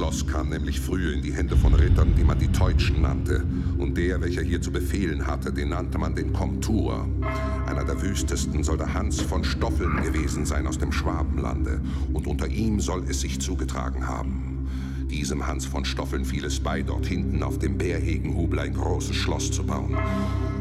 Schloss kam nämlich früher in die Hände von Rittern, die man die Teutschen nannte. Und der, welcher hier zu befehlen hatte, den nannte man den Komtur. Einer der wüstesten soll der Hans von Stoffeln gewesen sein aus dem Schwabenlande. Und unter ihm soll es sich zugetragen haben. Diesem Hans von Stoffeln fiel es bei, dort hinten auf dem Bärhegenhubel ein großes Schloss zu bauen.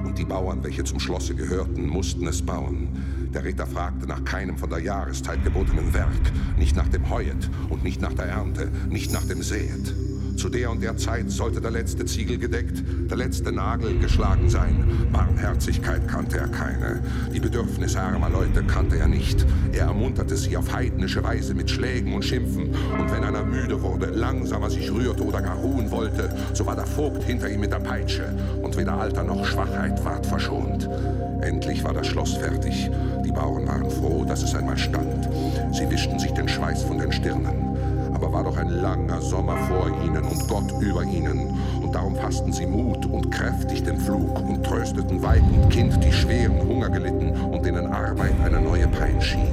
Und die Bauern, welche zum Schlosse gehörten, mussten es bauen. Der Ritter fragte nach keinem von der Jahreszeit gebotenen Werk, nicht nach dem Heuet und nicht nach der Ernte, nicht nach dem Säet. Zu der und der Zeit sollte der letzte Ziegel gedeckt, der letzte Nagel geschlagen sein. Barmherzigkeit kannte er keine. Die Bedürfnisse armer Leute kannte er nicht. Er ermunterte sie auf heidnische Weise mit Schlägen und Schimpfen. Und wenn einer müde wurde, langsamer sich rührte oder gar ruhen wollte, so war der Vogt hinter ihm mit der Peitsche. Und weder Alter noch Schwachheit ward verschont. Endlich war das Schloss fertig. Die Bauern waren froh, dass es einmal stand. Sie wischten sich den Schweiß von den Stirnen aber war doch ein langer Sommer vor ihnen und Gott über ihnen. Und darum fassten sie Mut und kräftig den Flug und trösteten Weib und Kind, die schweren Hunger gelitten und denen Arbeit eine neue Pein schien.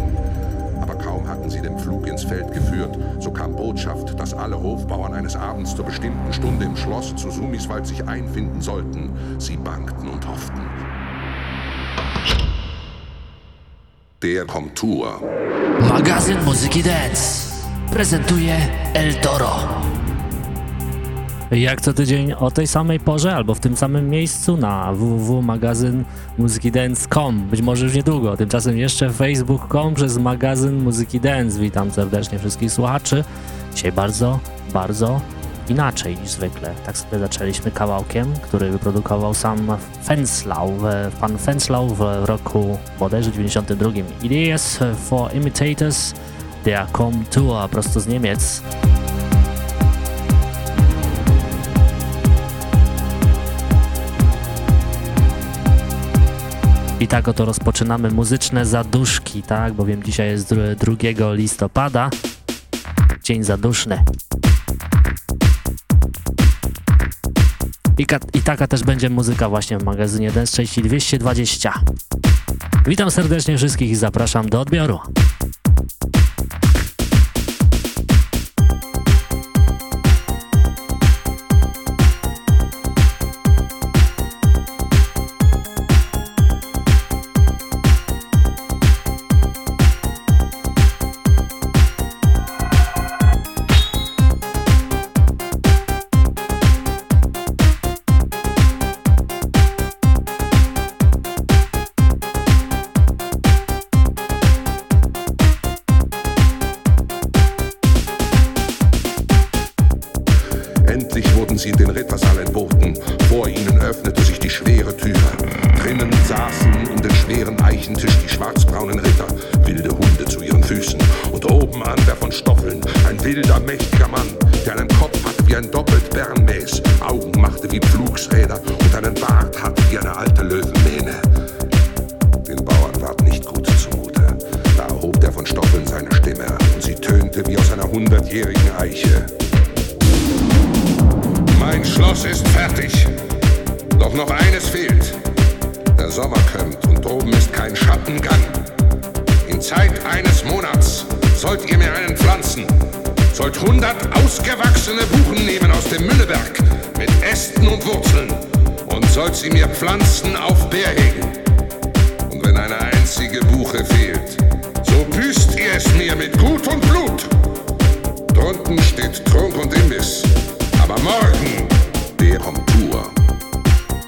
Aber kaum hatten sie den Pflug ins Feld geführt, so kam Botschaft, dass alle Hofbauern eines Abends zur bestimmten Stunde im Schloss zu Sumiswald sich einfinden sollten. Sie bangten und hofften. Der Komtur. Magazyn Muzyki Dance prezentuje El Toro. Jak co tydzień o tej samej porze albo w tym samym miejscu na www.magazynmuzykidance.com być może już niedługo, tymczasem jeszcze facebook.com przez magazyn Muzyki Dance. Witam serdecznie wszystkich słuchaczy. Dzisiaj bardzo, bardzo inaczej niż zwykle. Tak sobie zaczęliśmy kawałkiem, który wyprodukował sam Fenslau, pan Fenslau w roku bodajże 92. Ideas for Imitators der Tour prosto z Niemiec. I tak oto rozpoczynamy muzyczne zaduszki, tak, bowiem dzisiaj jest 2 listopada, dzień zaduszny. I, I, taka też będzie muzyka właśnie w magazynie Dance części 220. Witam serdecznie wszystkich i zapraszam do odbioru. Galosch ist fertig. Doch noch eines fehlt. Der Sommer kömmt und oben ist kein Schattengang. In Zeit eines Monats sollt ihr mir einen pflanzen. Sollt hundert ausgewachsene Buchen nehmen aus dem Mülleberg mit Ästen und Wurzeln und sollt sie mir pflanzen auf Bärhegen. Und wenn eine einzige Buche fehlt, so büßt ihr es mir mit Gut und Blut. Drunten steht Trunk und Imbiss, aber morgen der Kontur.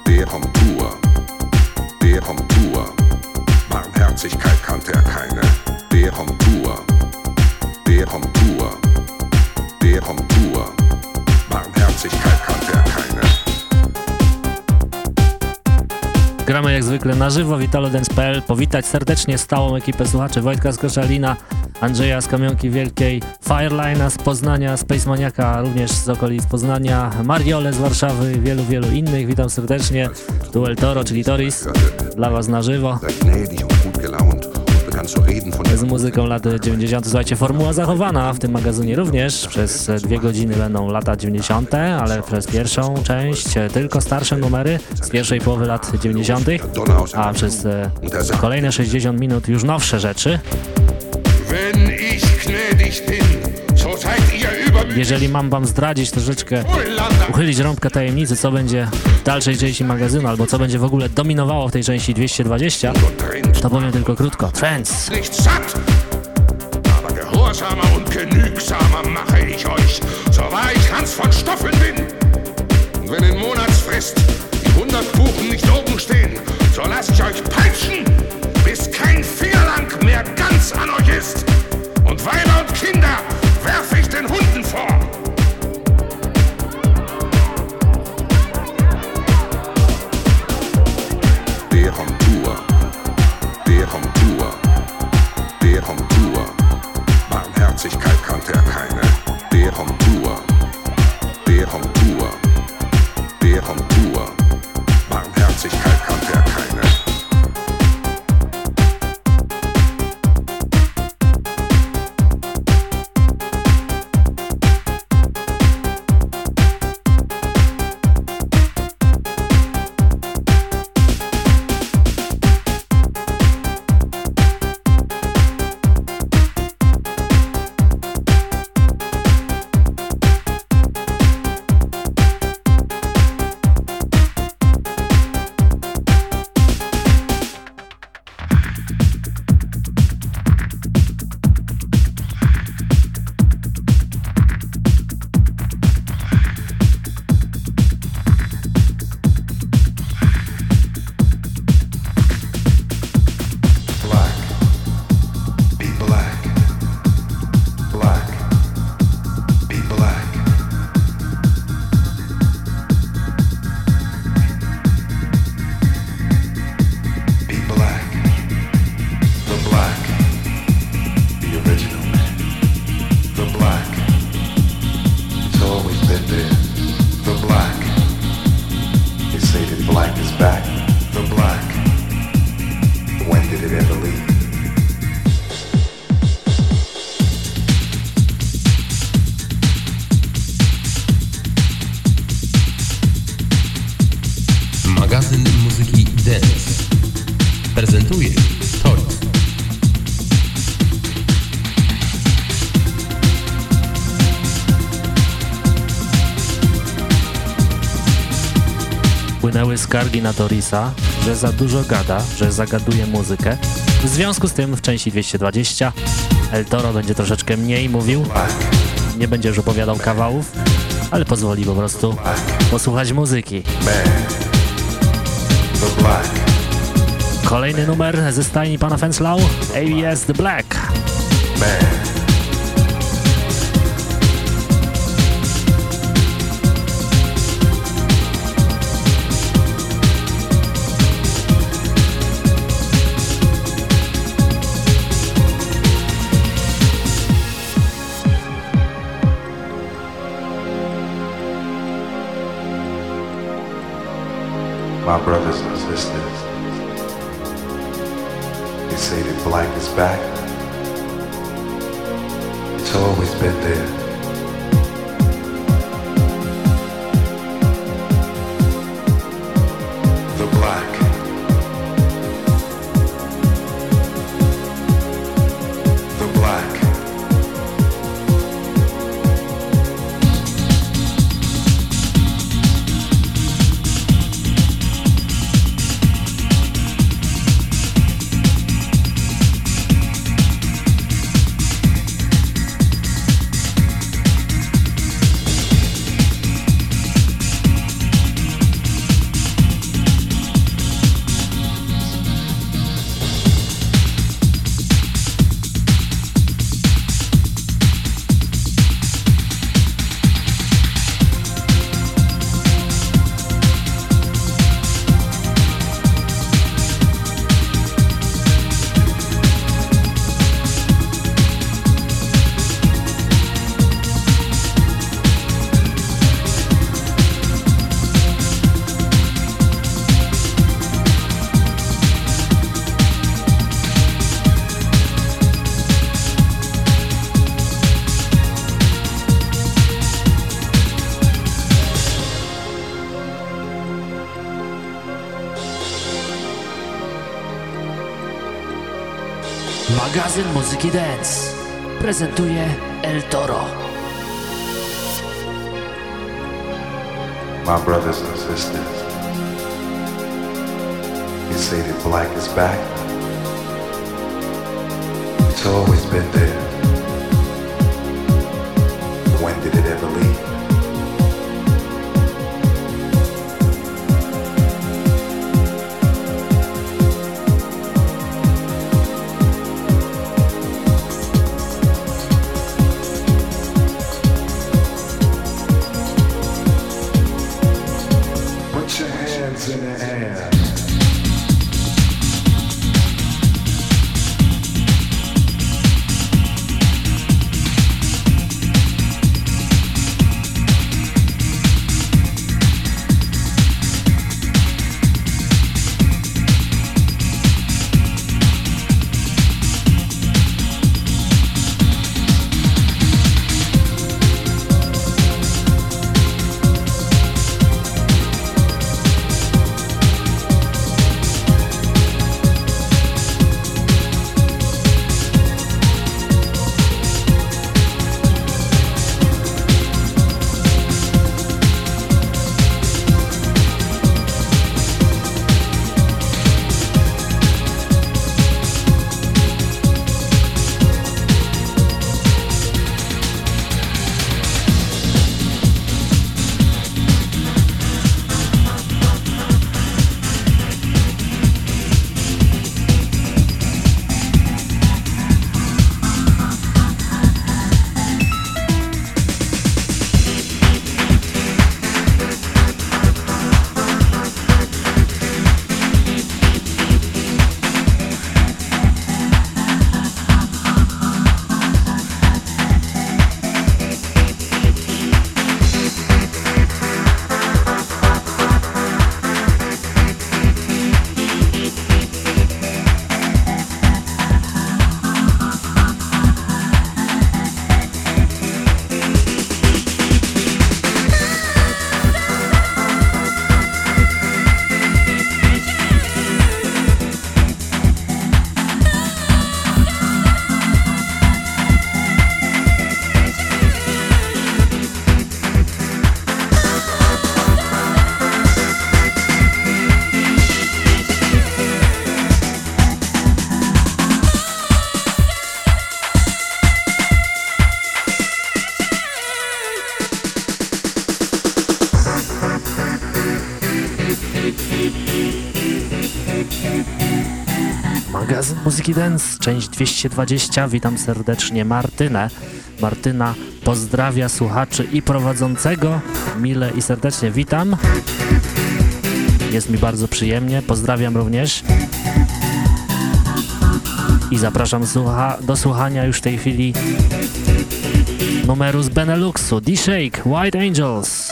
Der Kontur. Der Kontur. Barmherzigkeit kannte er keine. Der Kontur. Der Kontur. Der Kontur. Barmherzigkeit kannte er na żywo witalodens.pl. Powitać serdecznie stałą ekipę słuchaczy Wojtka z Koszalina, Andrzeja z Kamionki Wielkiej, Firelina z Poznania, Spacemaniaka również z okolic Poznania, Mariole z Warszawy i wielu, wielu innych. Witam serdecznie. Duel Toro, czyli Toris, dla Was na żywo z muzyką lat 90. Słuchajcie, formuła zachowana w tym magazynie również. Przez dwie godziny będą lata 90., ale przez pierwszą część tylko starsze numery z pierwszej połowy lat 90., a przez e, kolejne 60 minut już nowsze rzeczy. Jeżeli mam wam zdradzić troszeczkę, uchylić rąbkę tajemnicy, co będzie w dalszej części magazynu, albo co będzie w ogóle dominowało w tej części 220, to powiem tylko krótko. Trends! gehorsamer und genügsamer mache ich euch, so wahr ich Hans von Stoffeln bin. Wenn in Monatsfrist die 100 Buchen nicht oben stehen, so lasst ich euch peitschen, bis kein Vierlang mehr ganz an euch ist. Magazyn muzyki Dance prezentuje Toys. Płynęły skargi na Torisa, że za dużo gada, że zagaduje muzykę. W związku z tym w części 220 El Toro będzie troszeczkę mniej mówił, nie będzie już opowiadał kawałów, ale pozwoli po prostu posłuchać muzyki. Kolejny numer ze stajni pana Fenslau, ABS The Black. Man. magazyn muzyki dance prezentuje El Toro. My brothers and sisters, you say that black is back. It's always been there. Muzyki Dance, część 220. Witam serdecznie Martynę. Martyna pozdrawia słuchaczy i prowadzącego. Mile i serdecznie witam. Jest mi bardzo przyjemnie. Pozdrawiam również. I zapraszam słucha do słuchania już w tej chwili numeru z Beneluxu, D-Shake, White Angels.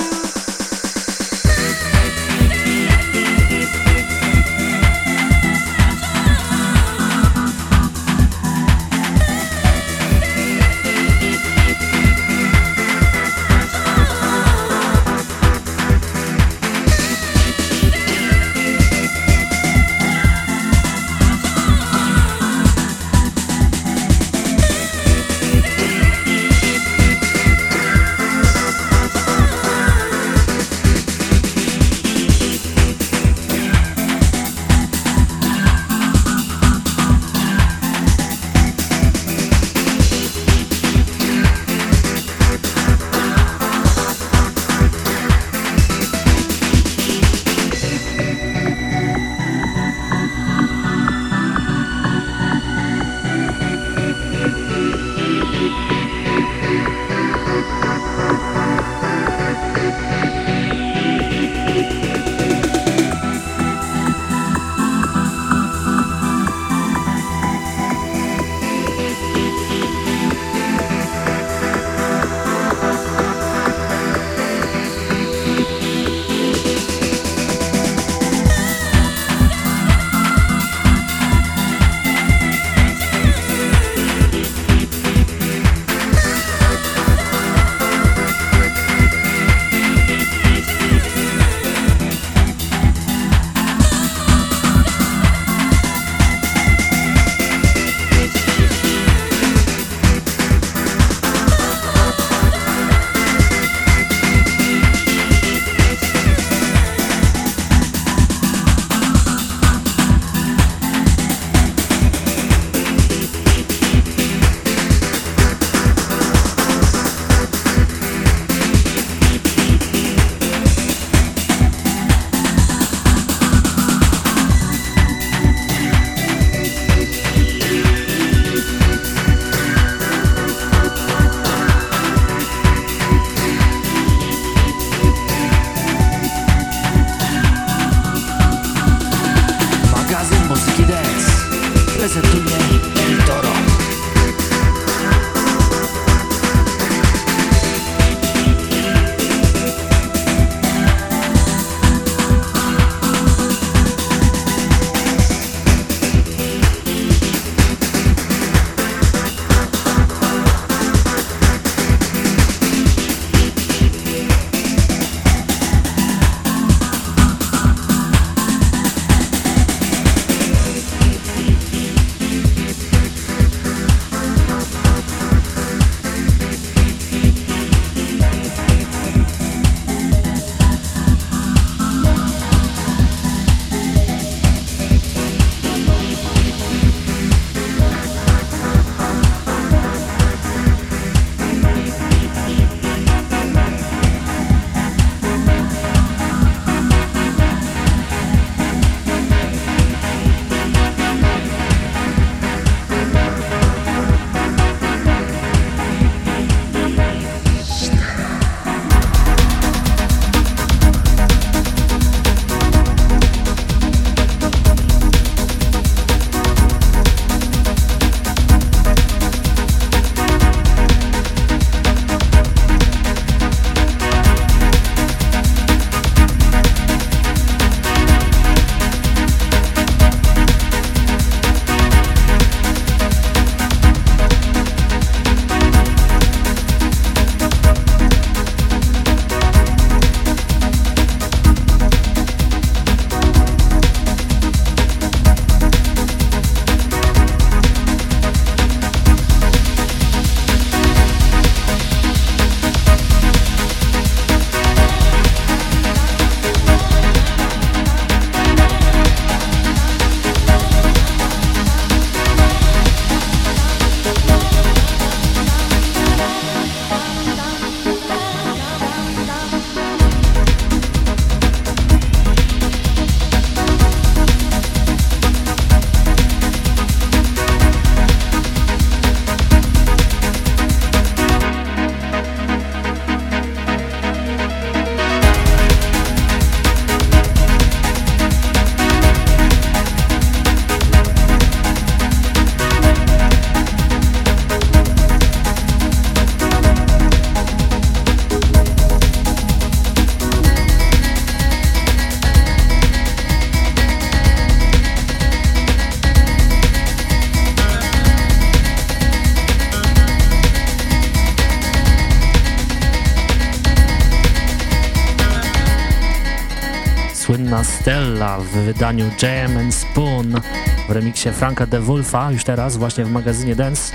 W wydaniu Jam Spoon w remiksie Franka de Wolfa, już teraz właśnie w magazynie Dance.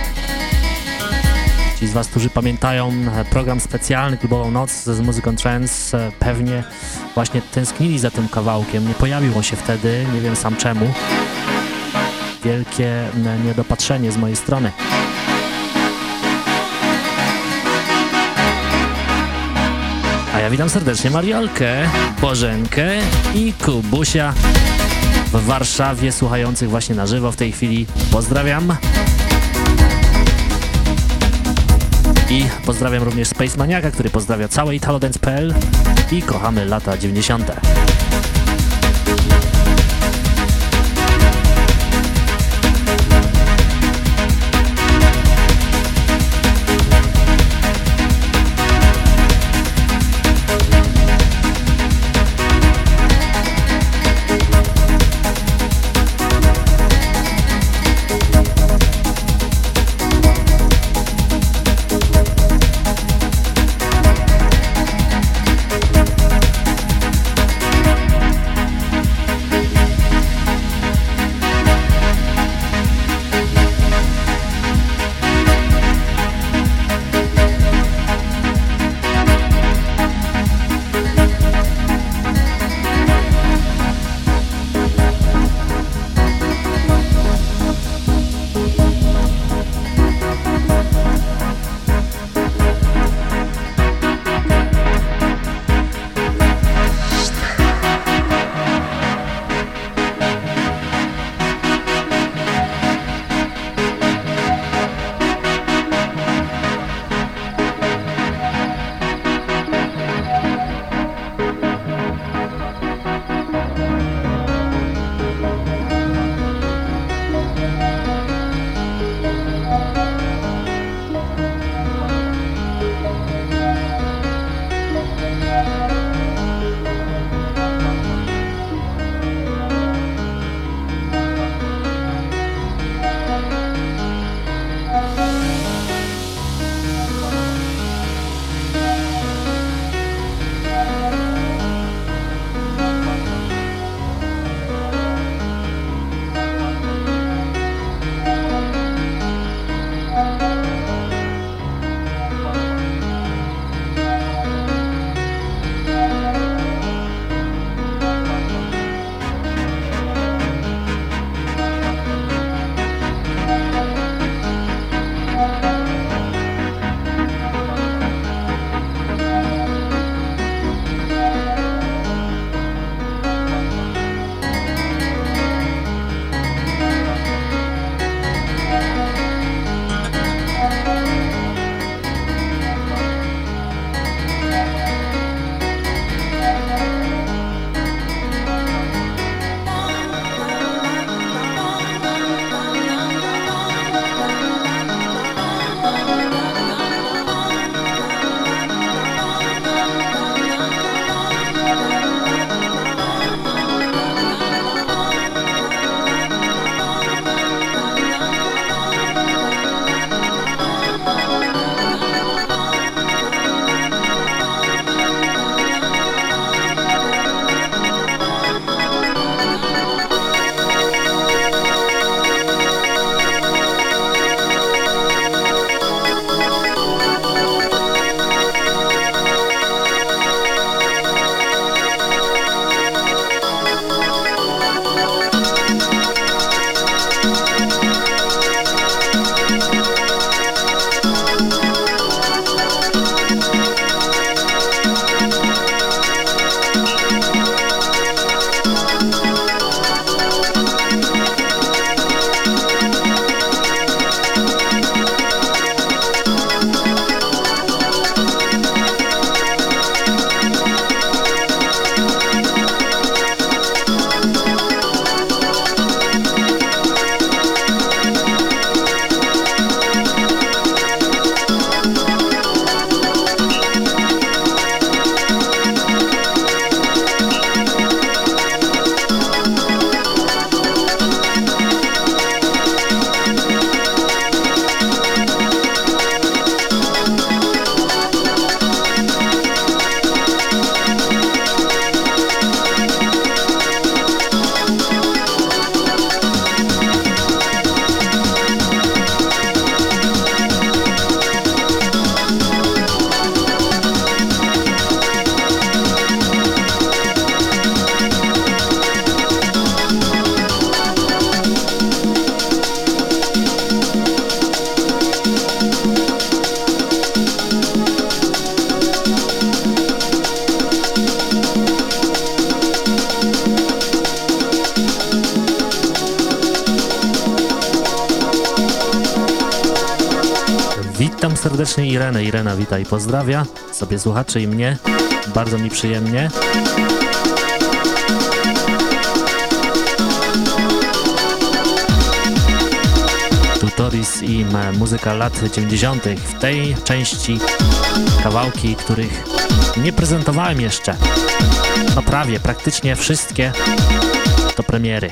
Ci z Was, którzy pamiętają program specjalny Klubową Noc z muzyką trance, pewnie właśnie tęsknili za tym kawałkiem. Nie pojawiło się wtedy, nie wiem sam czemu. Wielkie niedopatrzenie z mojej strony. Witam serdecznie Mariolkę, Bożenkę i Kubusia w Warszawie, słuchających właśnie na żywo w tej chwili. Pozdrawiam. I pozdrawiam również Space Maniaka, który pozdrawia całe italodance.pl i kochamy lata 90. wita i pozdrawia sobie słuchaczy i mnie. Bardzo mi przyjemnie. Tutoris i muzyka lat 90. W tej części kawałki, których nie prezentowałem jeszcze. No prawie, praktycznie wszystkie to premiery.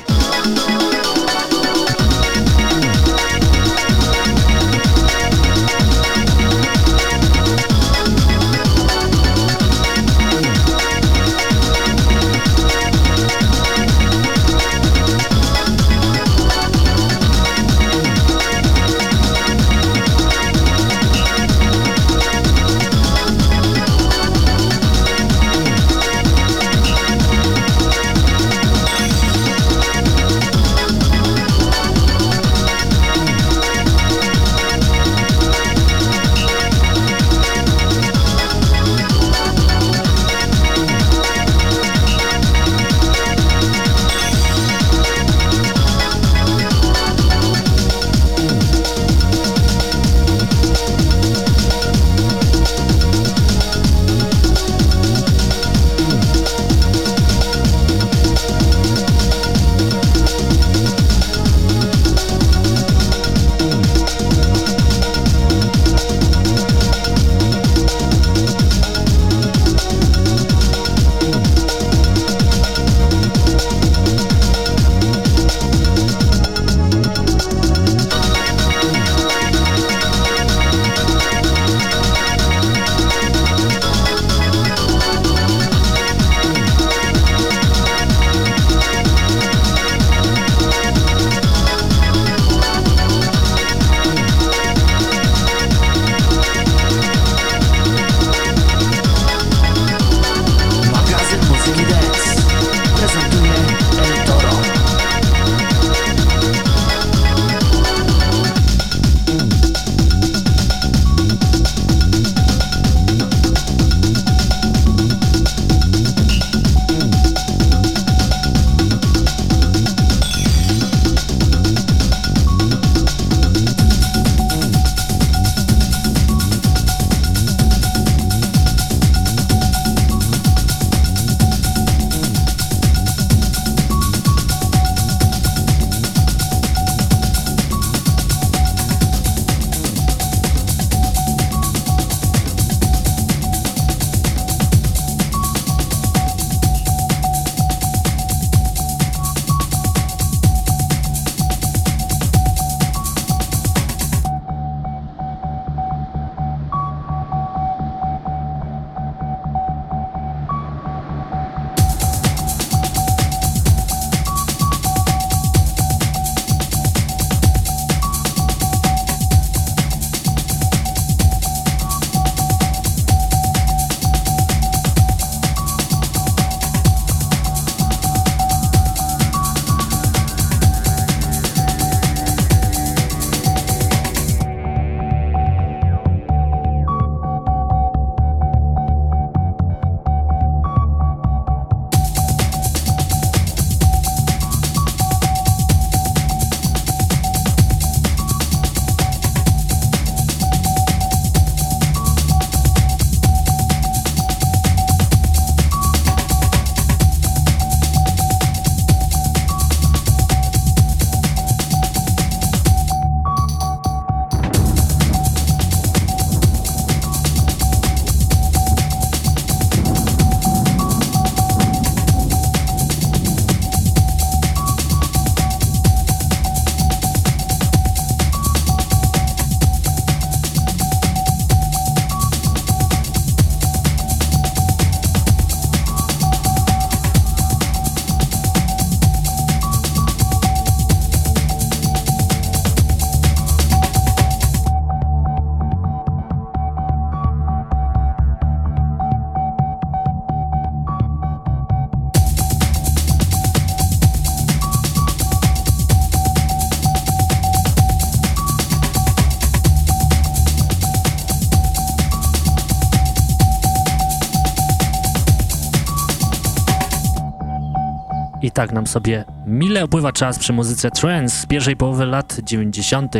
Tak nam sobie mile upływa czas przy muzyce trance z pierwszej połowy lat 90.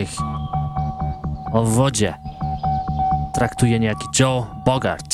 o wodzie. traktuje niejaki Joe Bogart.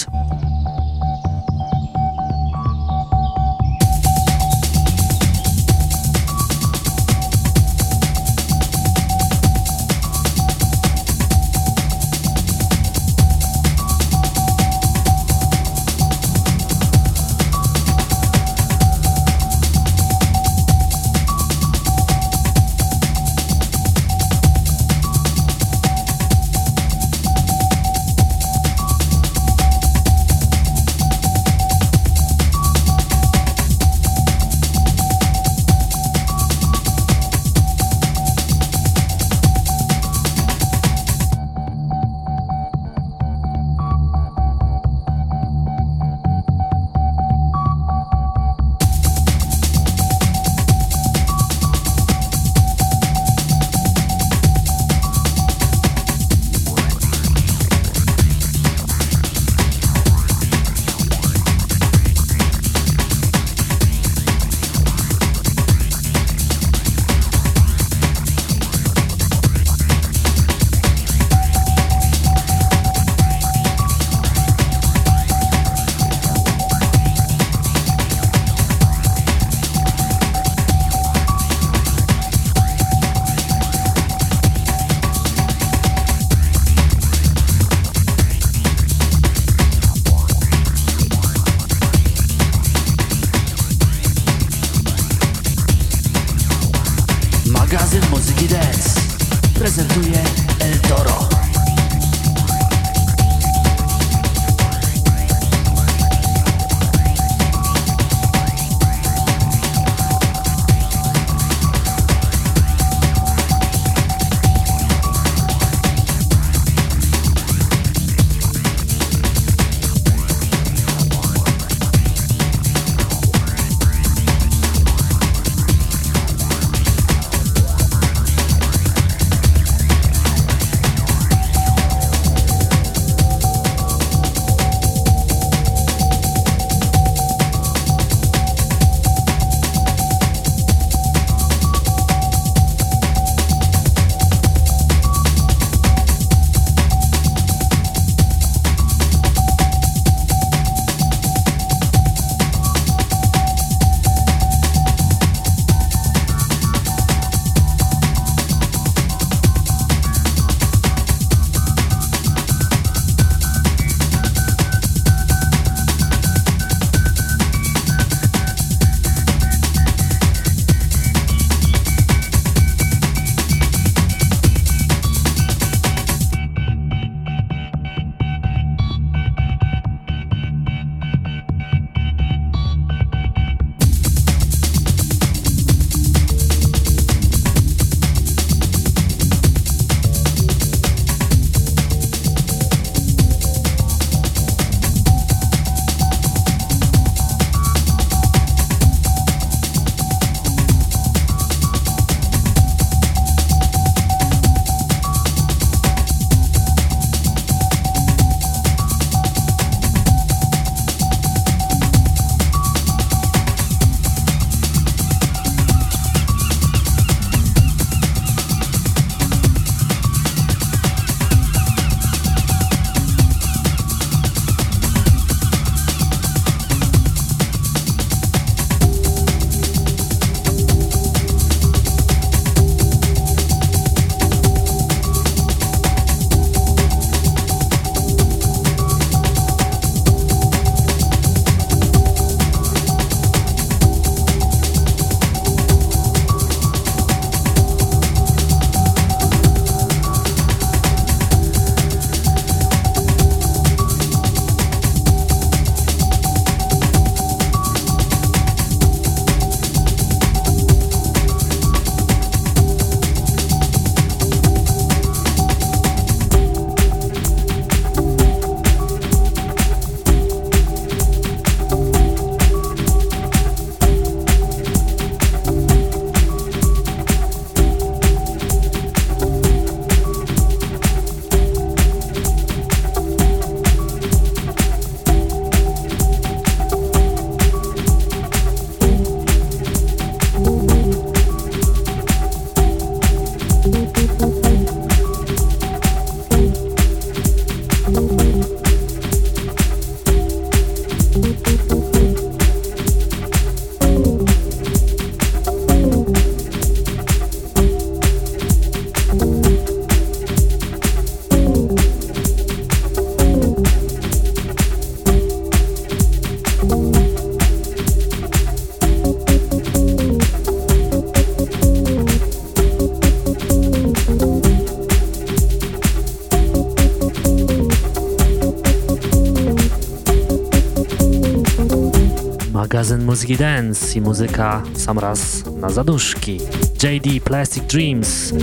Muzyki dance i muzyka sam raz na zaduszki. JD Plastic Dreams.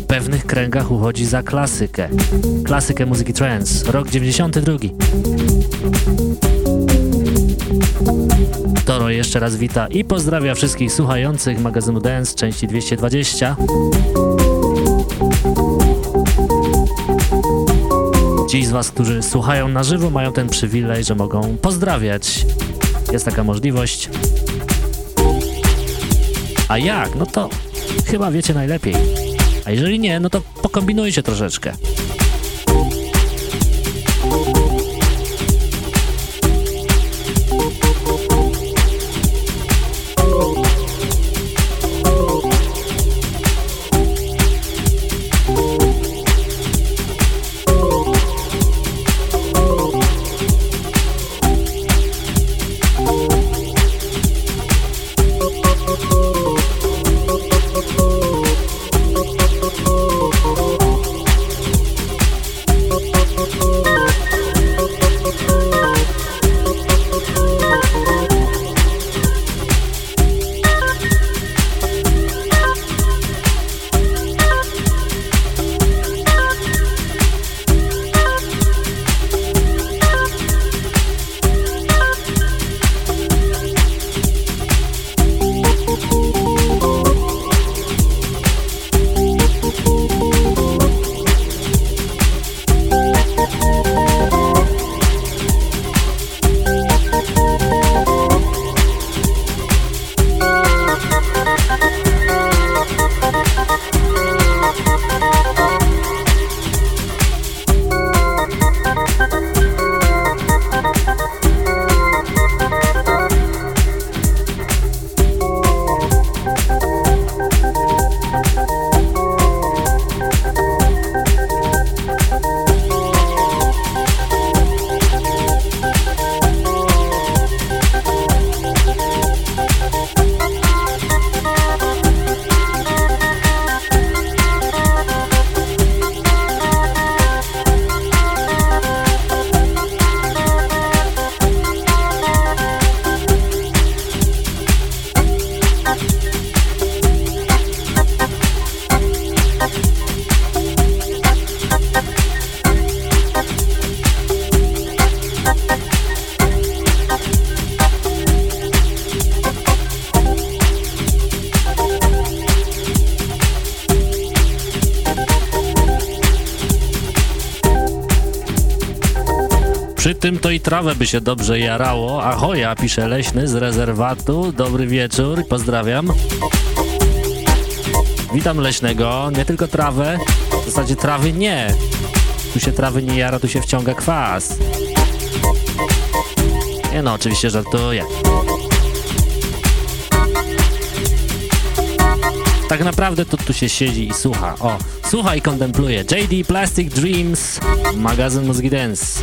W pewnych kręgach uchodzi za klasykę. Klasykę muzyki trance, rok 92. Toro jeszcze raz wita i pozdrawia wszystkich słuchających magazynu Dance części 220. Ci z Was, którzy słuchają na żywo, mają ten przywilej, że mogą pozdrawiać. Jest taka możliwość. A jak? No to chyba wiecie najlepiej. A jeżeli nie, no to pokombinujcie troszeczkę. Tym to i trawę by się dobrze jarało. Ahoja, pisze Leśny z rezerwatu. Dobry wieczór, pozdrawiam. Witam Leśnego, nie tylko trawę, w zasadzie trawy nie. Tu się trawy nie jara, tu się wciąga kwas. Nie no, oczywiście żartuję. Tak naprawdę to tu się siedzi i słucha. O, słucha i kontempluje. JD Plastic Dreams, magazyn Mózgi Dance.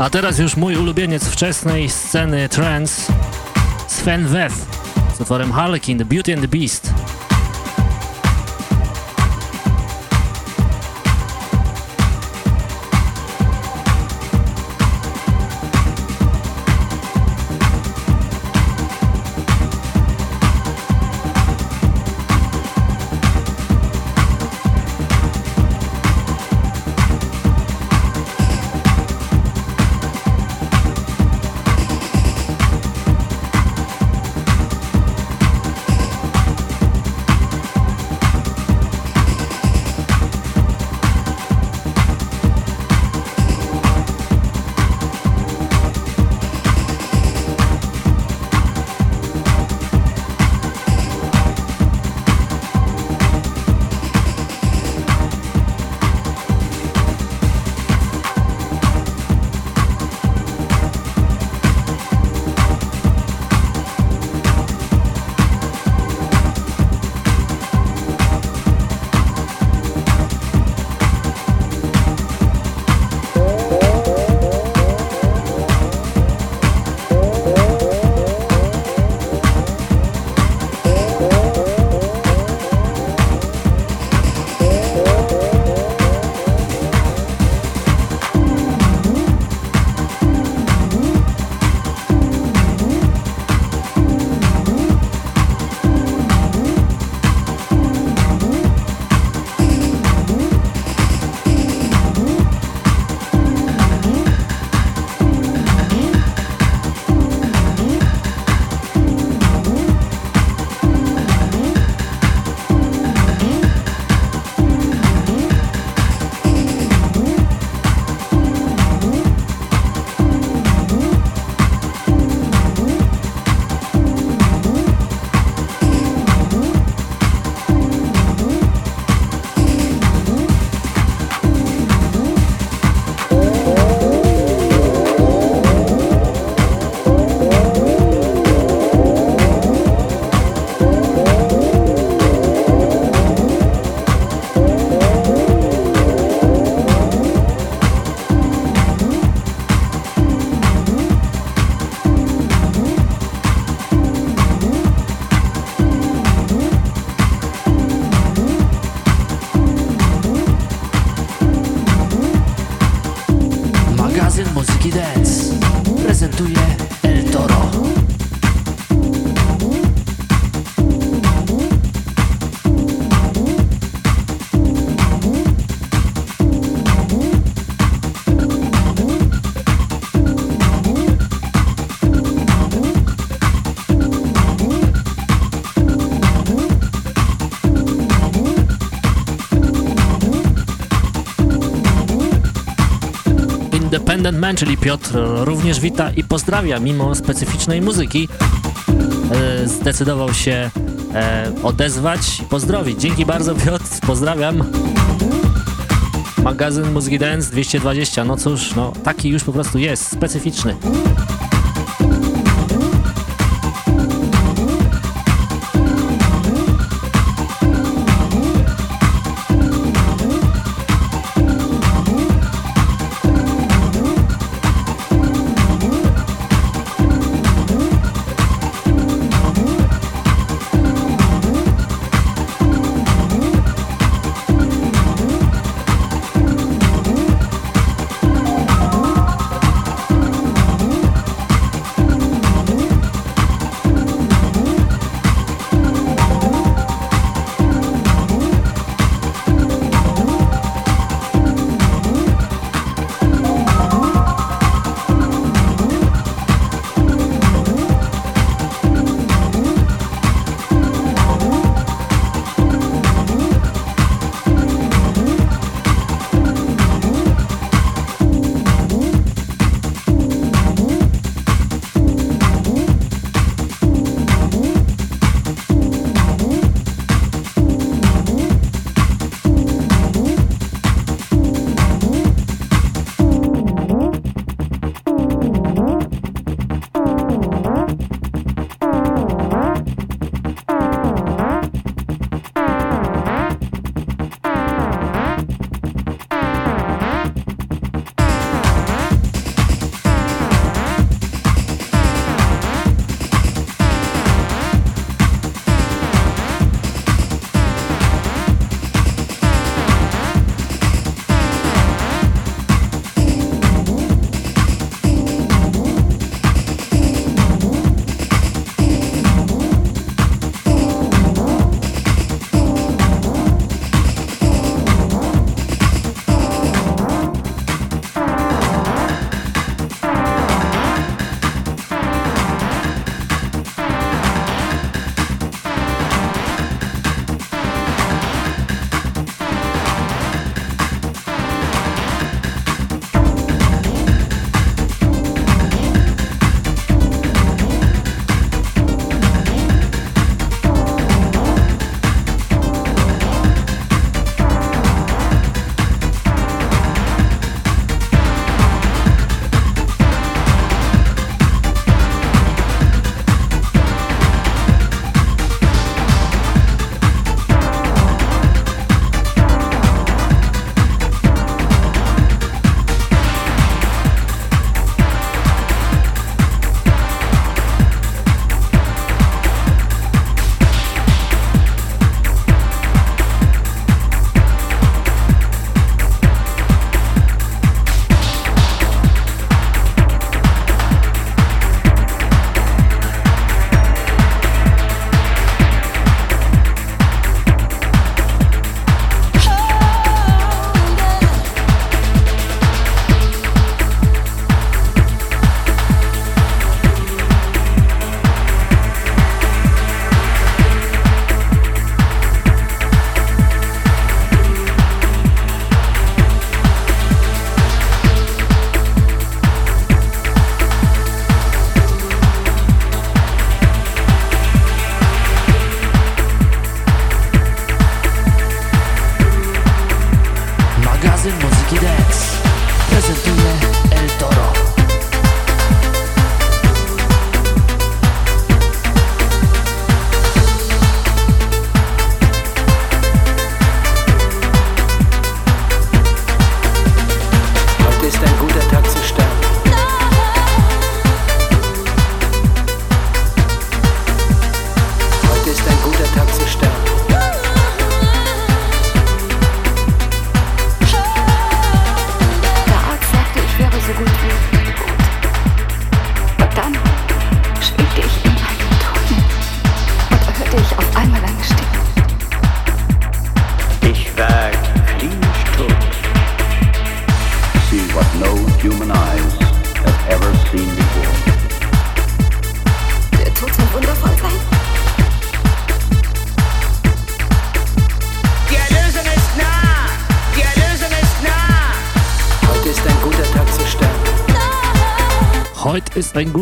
A teraz już mój ulubieniec wczesnej sceny trance, Sven Weth z utworem Harlequin, The Beauty and the Beast. Independent Man, czyli Piotr, również wita i pozdrawia, mimo specyficznej muzyki. E, zdecydował się e, odezwać i pozdrowić. Dzięki bardzo, Piotr, pozdrawiam. Magazyn Muzyki Dance 220, no cóż, no taki już po prostu jest, specyficzny.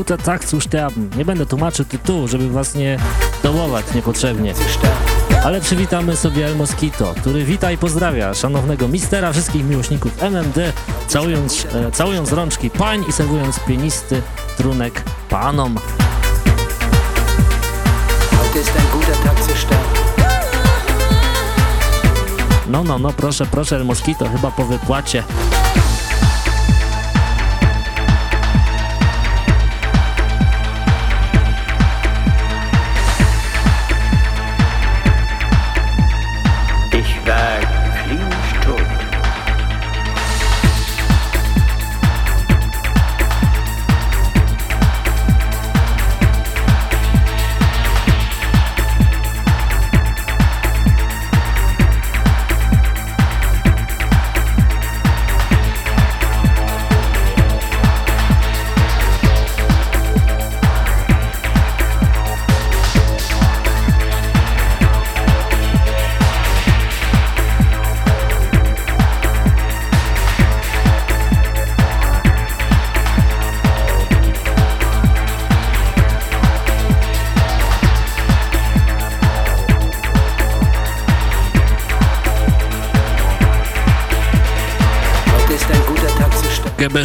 Guter Tag zu sterben. Nie będę tłumaczył tytułu, żeby was nie dołować niepotrzebnie. Ale przywitamy sobie El Mosquito, który wita i pozdrawia szanownego mistera, wszystkich miłośników MMD, całując, e, całując rączki pań i serwując pienisty trunek panom. No, no, no, proszę, proszę, El Mosquito, chyba po wypłacie.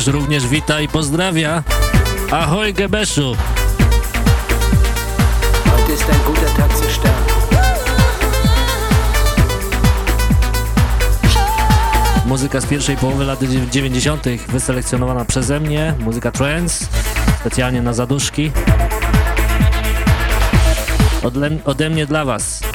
Gebesz również wita i pozdrawia. Ahoj Gebeszu! Heute ist ein guter Tag zu sterben. Muzyka z pierwszej połowy lat 90. wyselekcjonowana przeze mnie, muzyka trance, specjalnie na zaduszki. Odle ode mnie dla Was.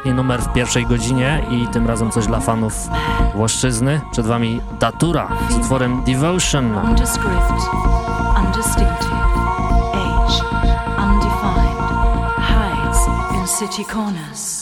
Ostatni numer w pierwszej godzinie i tym razem coś dla fanów Włoszczyzny. Przed wami Datura z utworem Devotion. Underscript, understated, age, undefined, hides in city corners.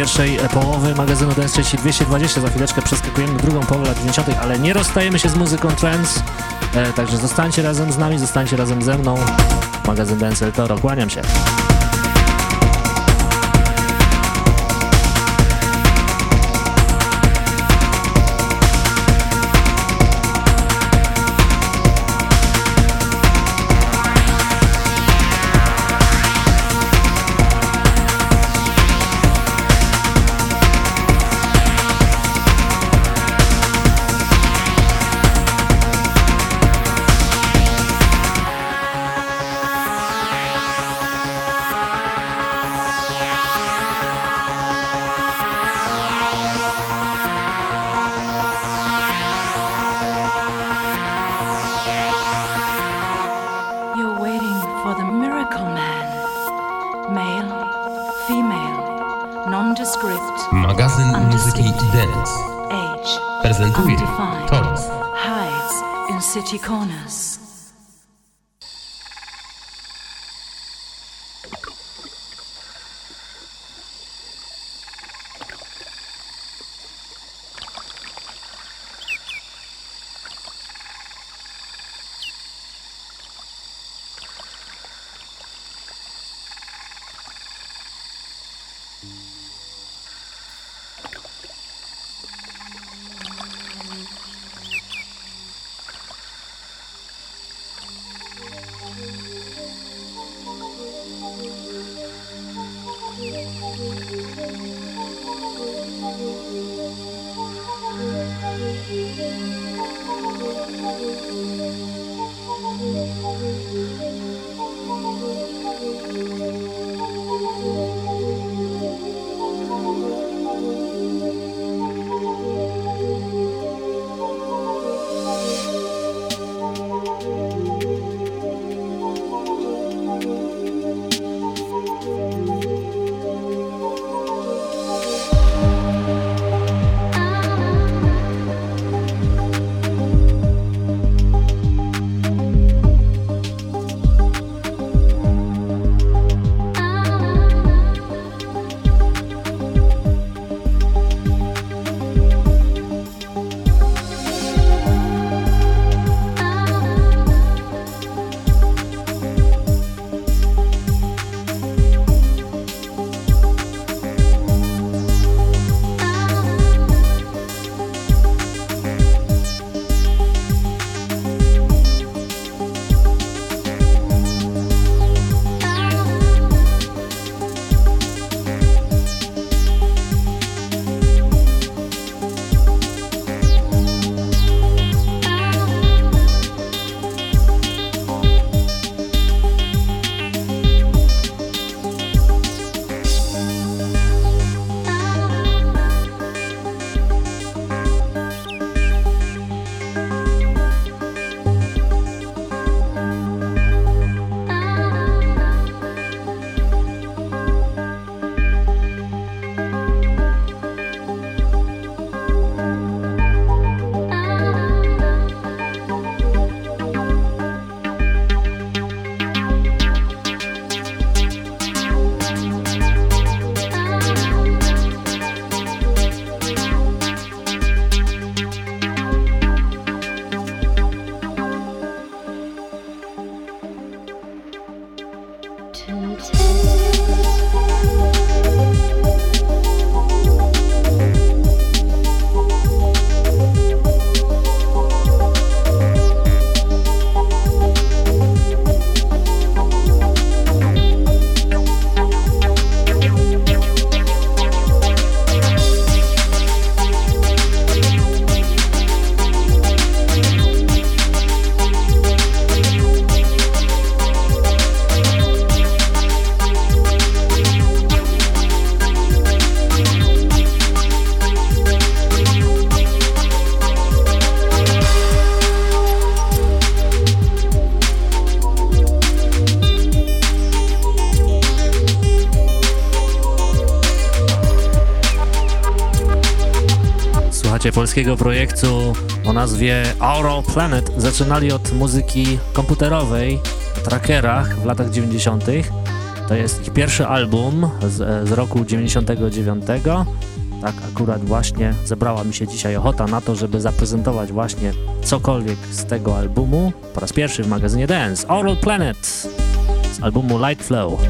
Pierwszej połowy magazynu Dance Trzeci 220. Za chwileczkę przeskakujemy drugą połowę lat 90., ale nie rozstajemy się z muzyką trance. Także zostańcie razem z nami, zostańcie razem ze mną. Magazyn Dance El Toro. Kłaniam się. In city corners. Temacie polskiego projektu o nazwie Aural Planet zaczynali od muzyki komputerowej, trackerach w latach 90. To jest ich pierwszy album z, z roku 99. Tak akurat właśnie zebrała mi się dzisiaj ochota na to, żeby zaprezentować właśnie cokolwiek z tego albumu po raz pierwszy w magazynie Dance. Aural Planet z albumu Light Flow.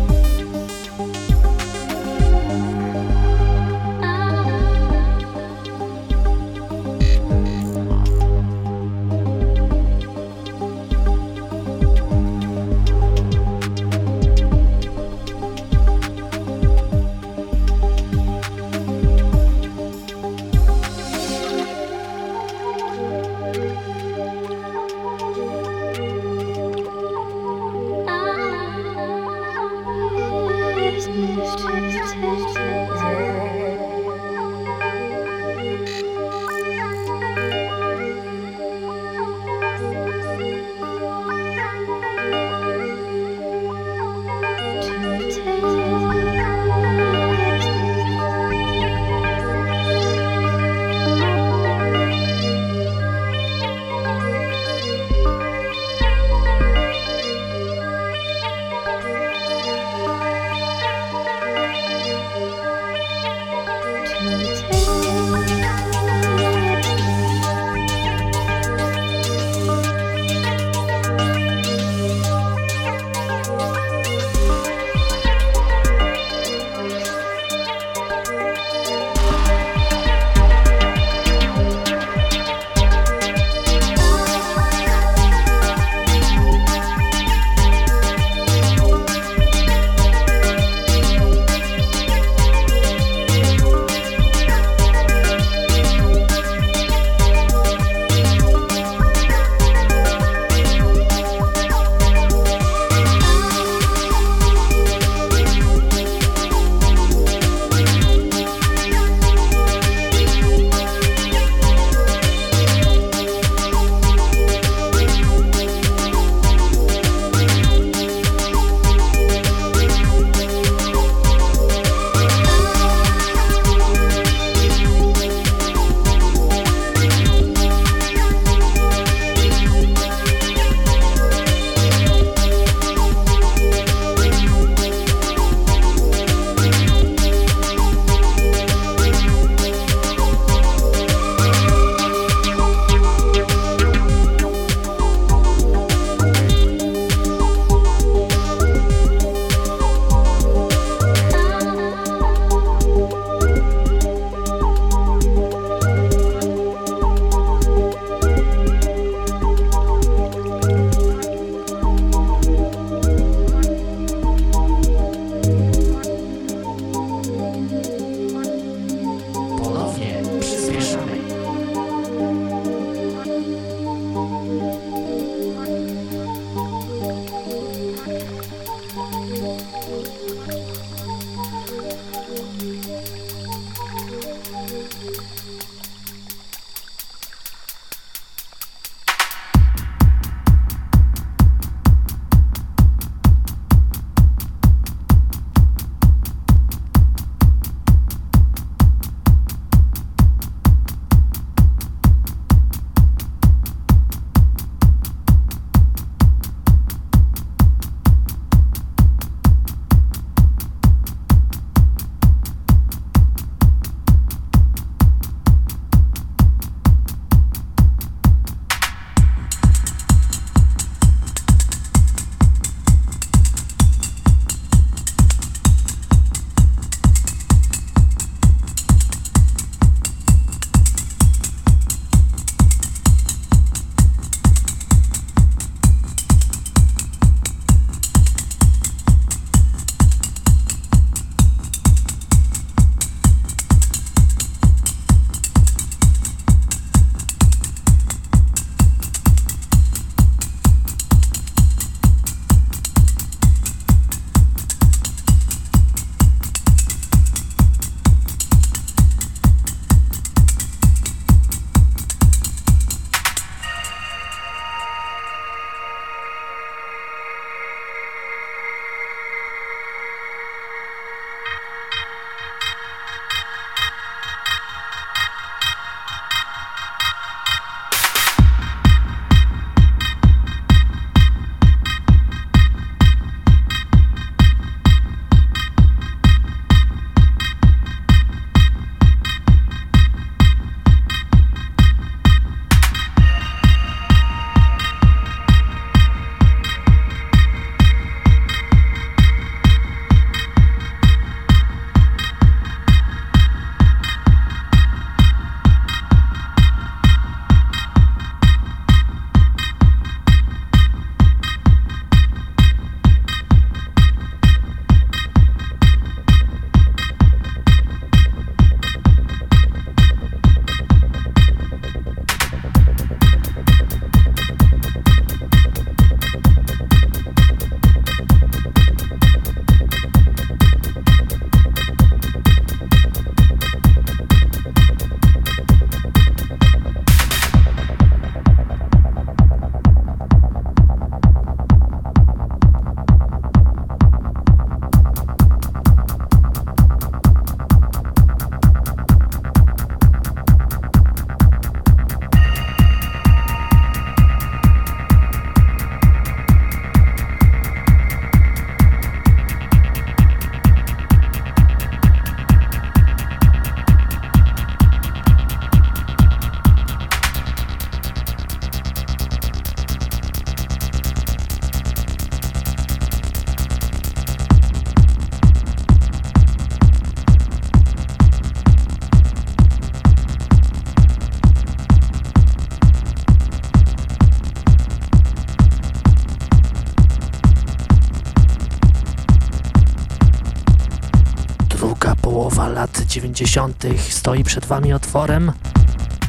stoi przed Wami otworem.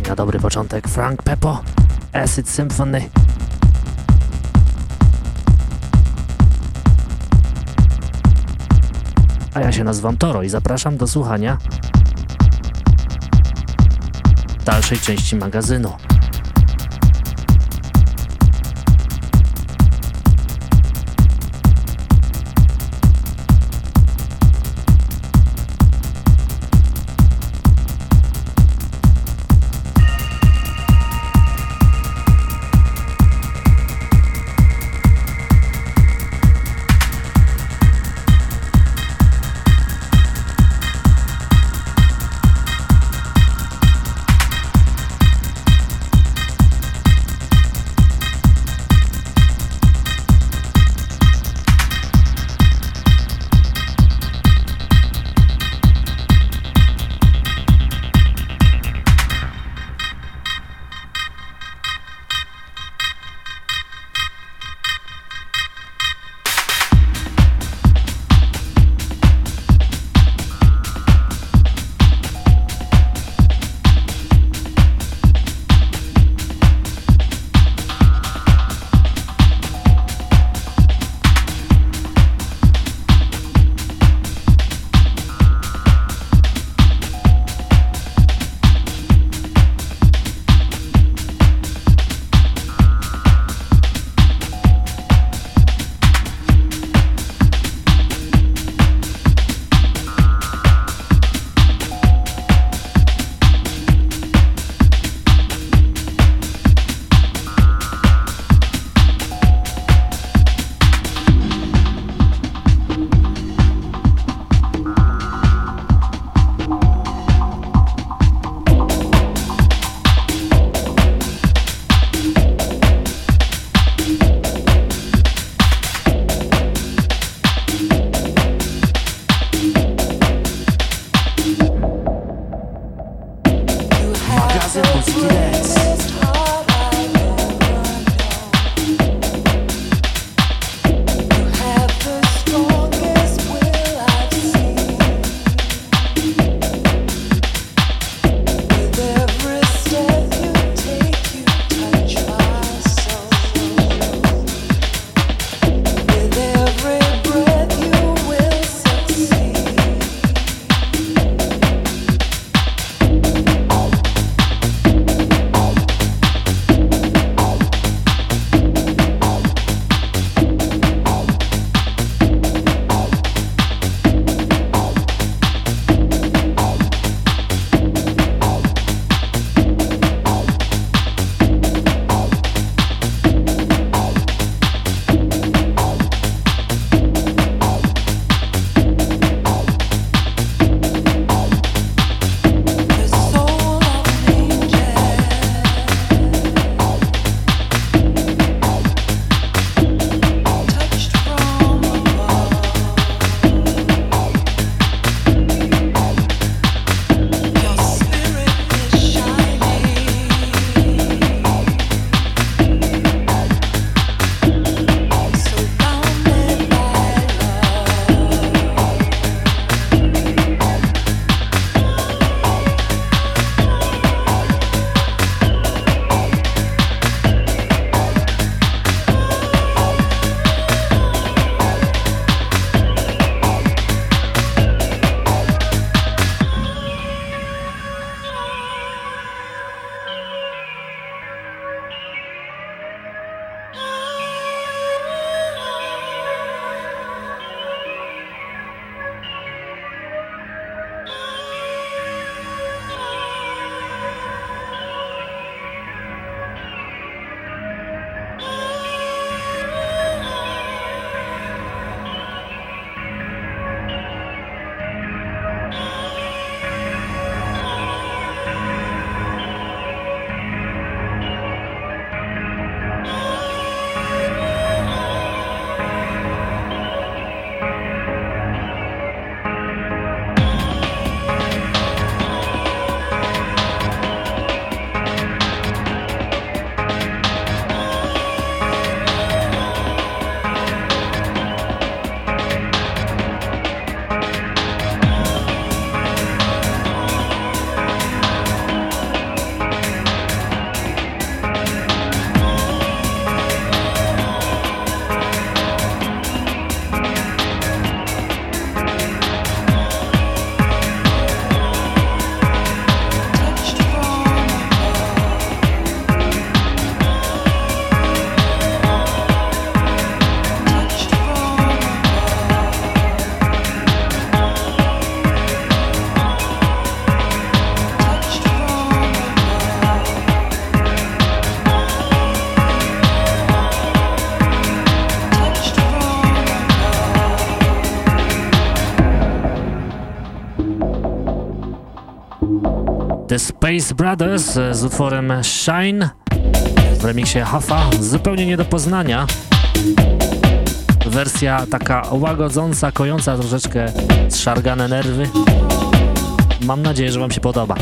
Na dobry początek Frank Pepo, Acid Symphony. A ja się nazywam Toro i zapraszam do słuchania dalszej części magazynu. Z utworem Shine w remiksie Hafa, zupełnie nie do poznania. Wersja taka łagodząca, kojąca troszeczkę zszargane nerwy. Mam nadzieję, że Wam się podoba.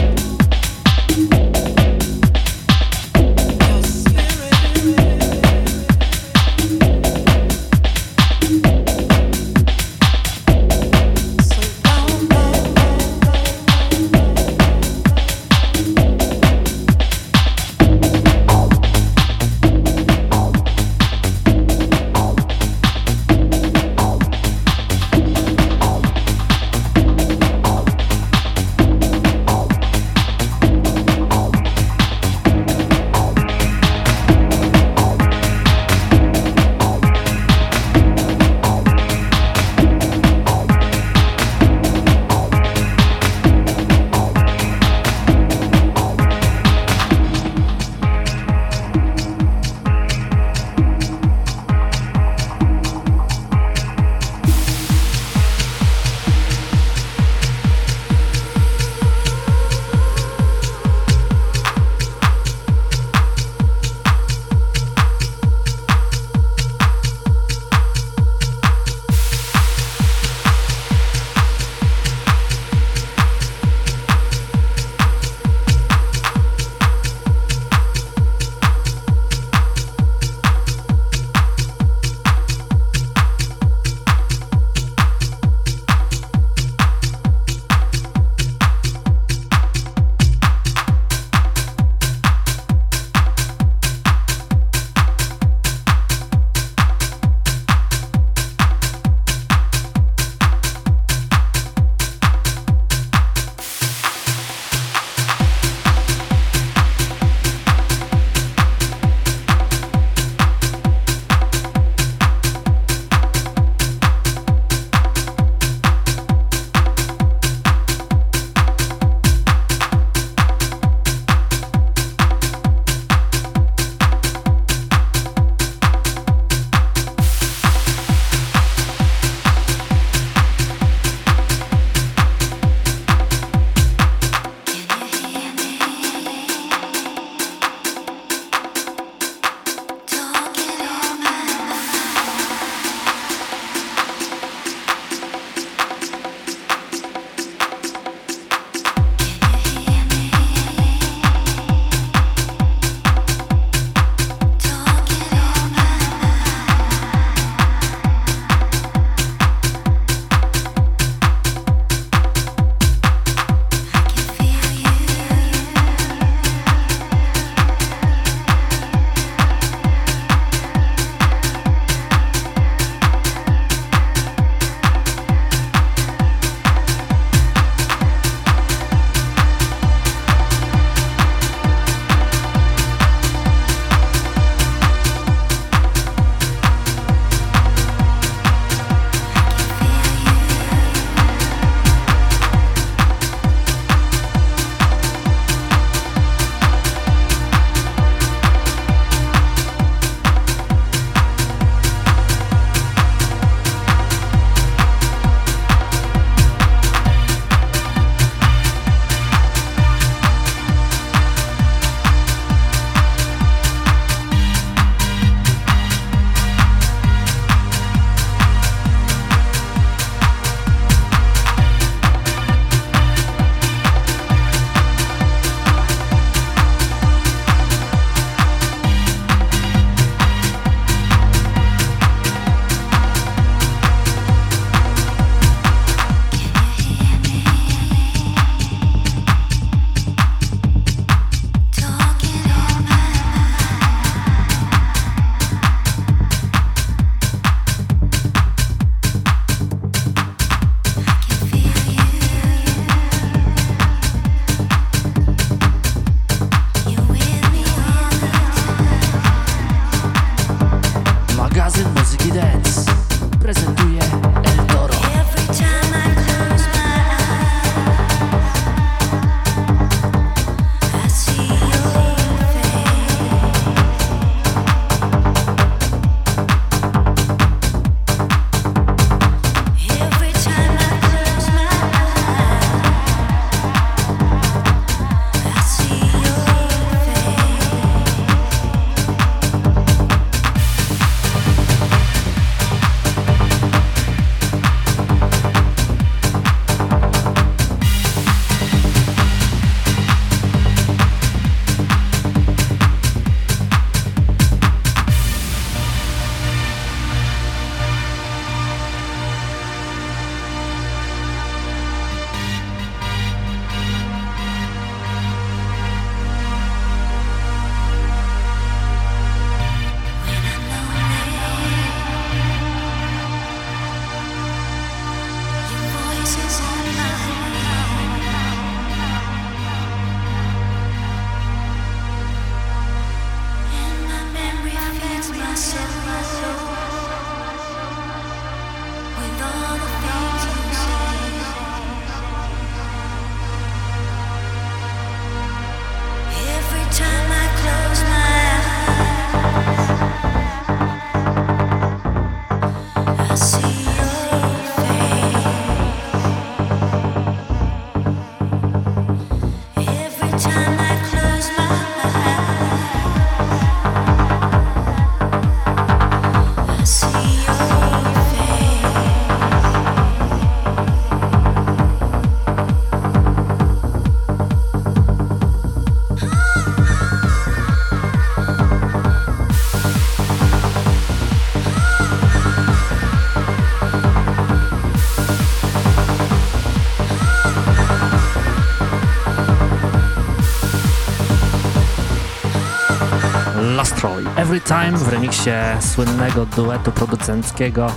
Every Time w remiksie słynnego duetu producenckiego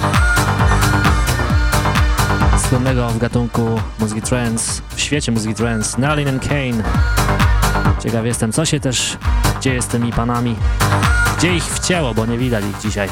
słynnego w gatunku muzyki trance, w świecie muzyki trance, Nerlin and Kane. Ciekaw jestem, co się też dzieje z tymi panami, gdzie ich wcięło, bo nie widać ich dzisiaj.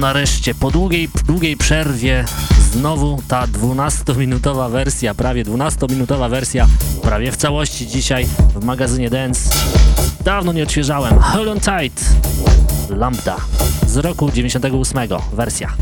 Nareszcie, po długiej, długiej przerwie znowu ta 12-minutowa wersja, prawie 12-minutowa wersja, prawie w całości dzisiaj w magazynie Dance. Dawno nie odświeżałem. Hold on tight. Lambda z roku 98 wersja.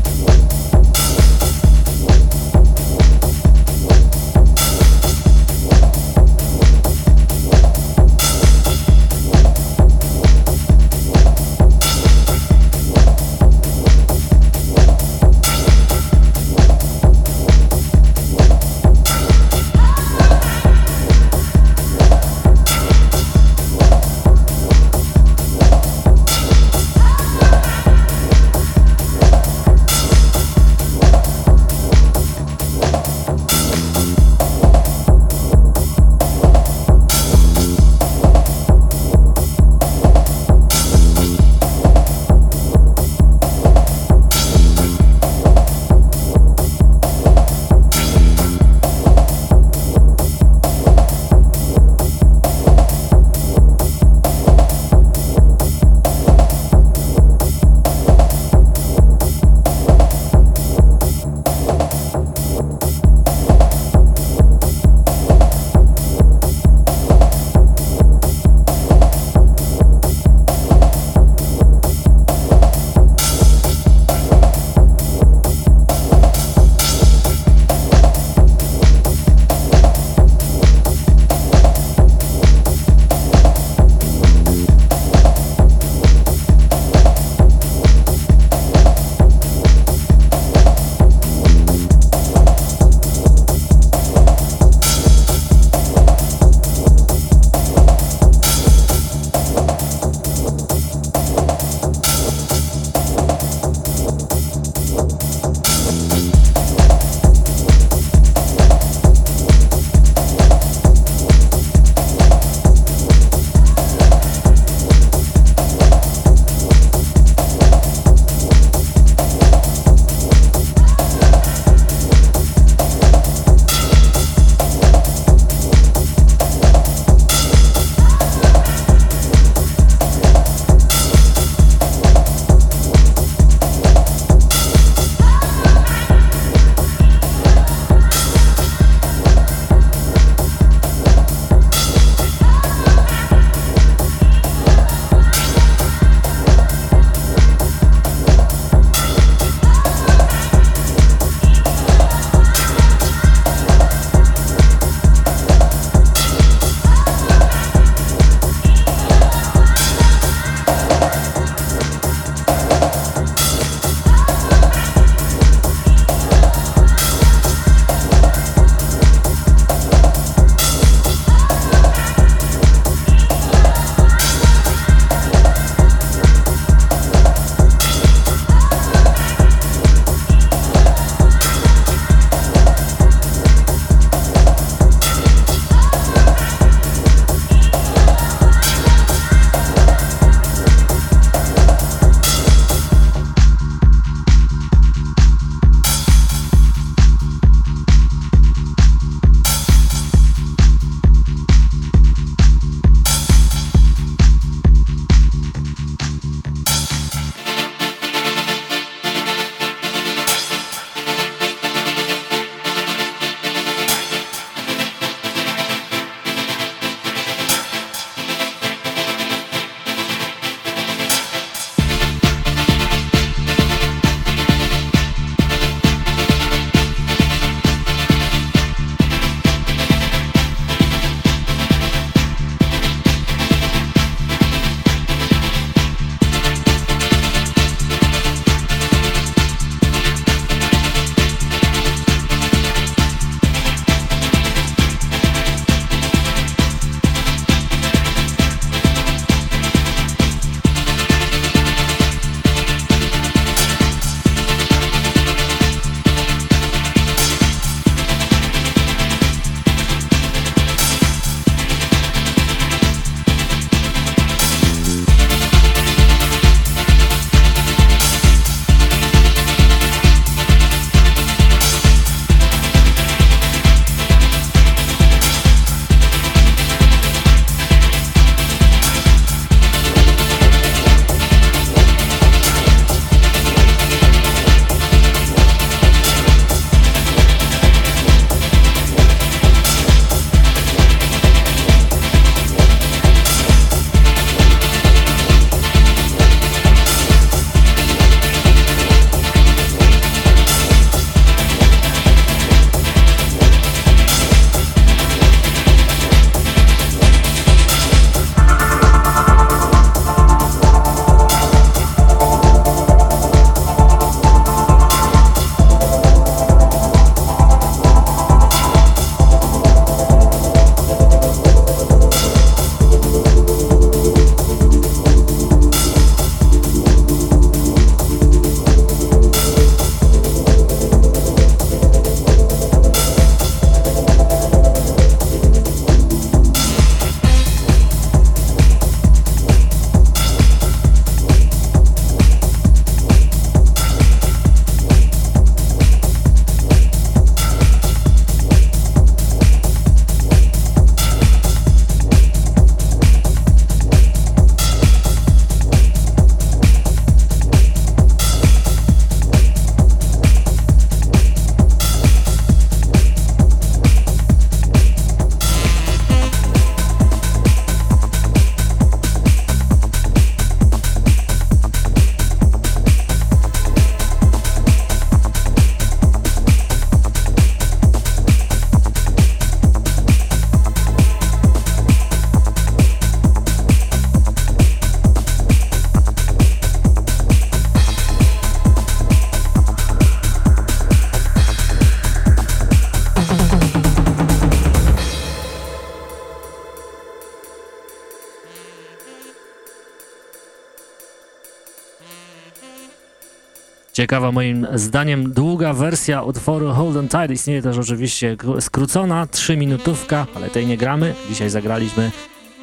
Ciekawa moim zdaniem długa wersja utworu Hold on Tight. Istnieje też oczywiście skrócona, 3 minutówka, ale tej nie gramy. Dzisiaj zagraliśmy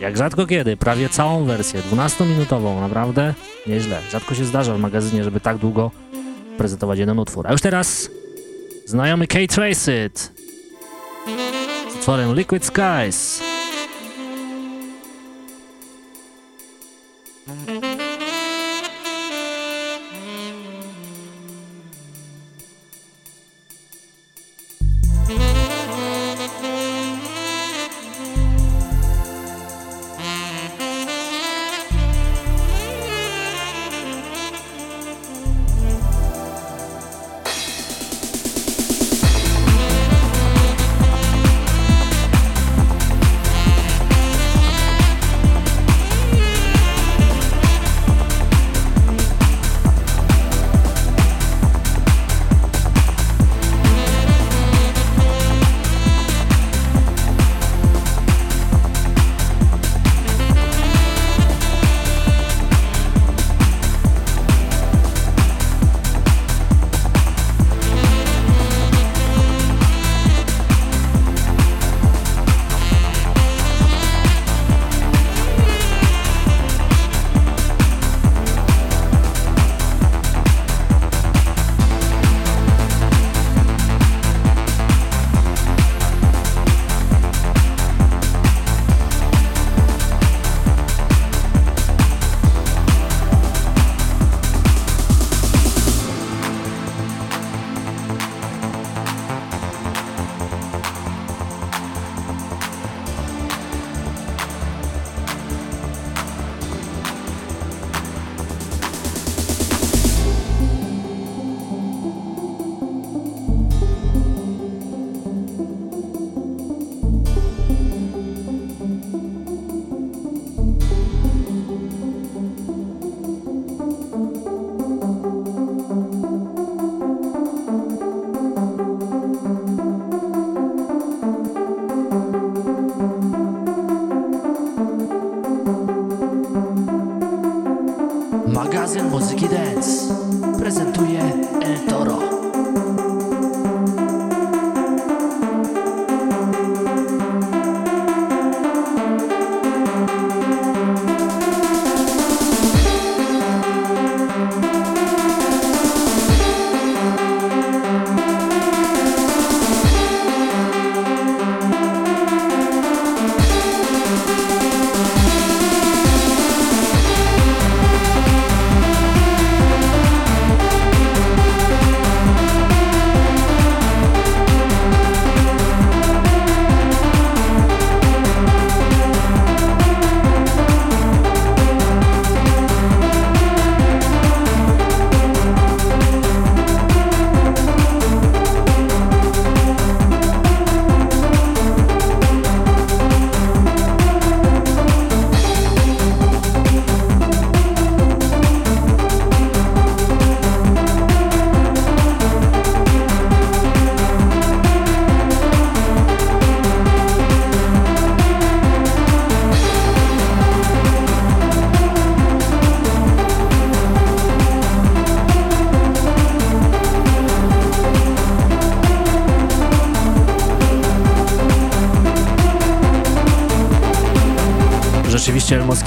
jak rzadko kiedy, prawie całą wersję, 12-minutową, naprawdę nieźle. Rzadko się zdarza w magazynie, żeby tak długo prezentować jeden utwór. A już teraz znajomy Kate Tracid z utworem Liquid Skies.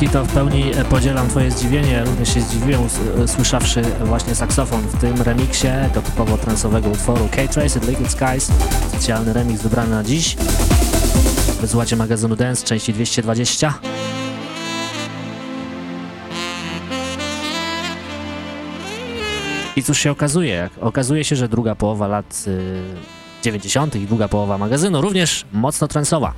Mosquito, w pełni e, podzielam Twoje zdziwienie. Również się zdziwiłem, e, słyszawszy właśnie saksofon w tym remiksie do typowo transowego utworu K-Traced Liquid Skies. Specjalny remix wybrany na dziś. Wysłuchacie magazynu Dance części 220. I cóż się okazuje? Okazuje się, że druga połowa lat y, 90. i druga połowa magazynu również mocno transowa.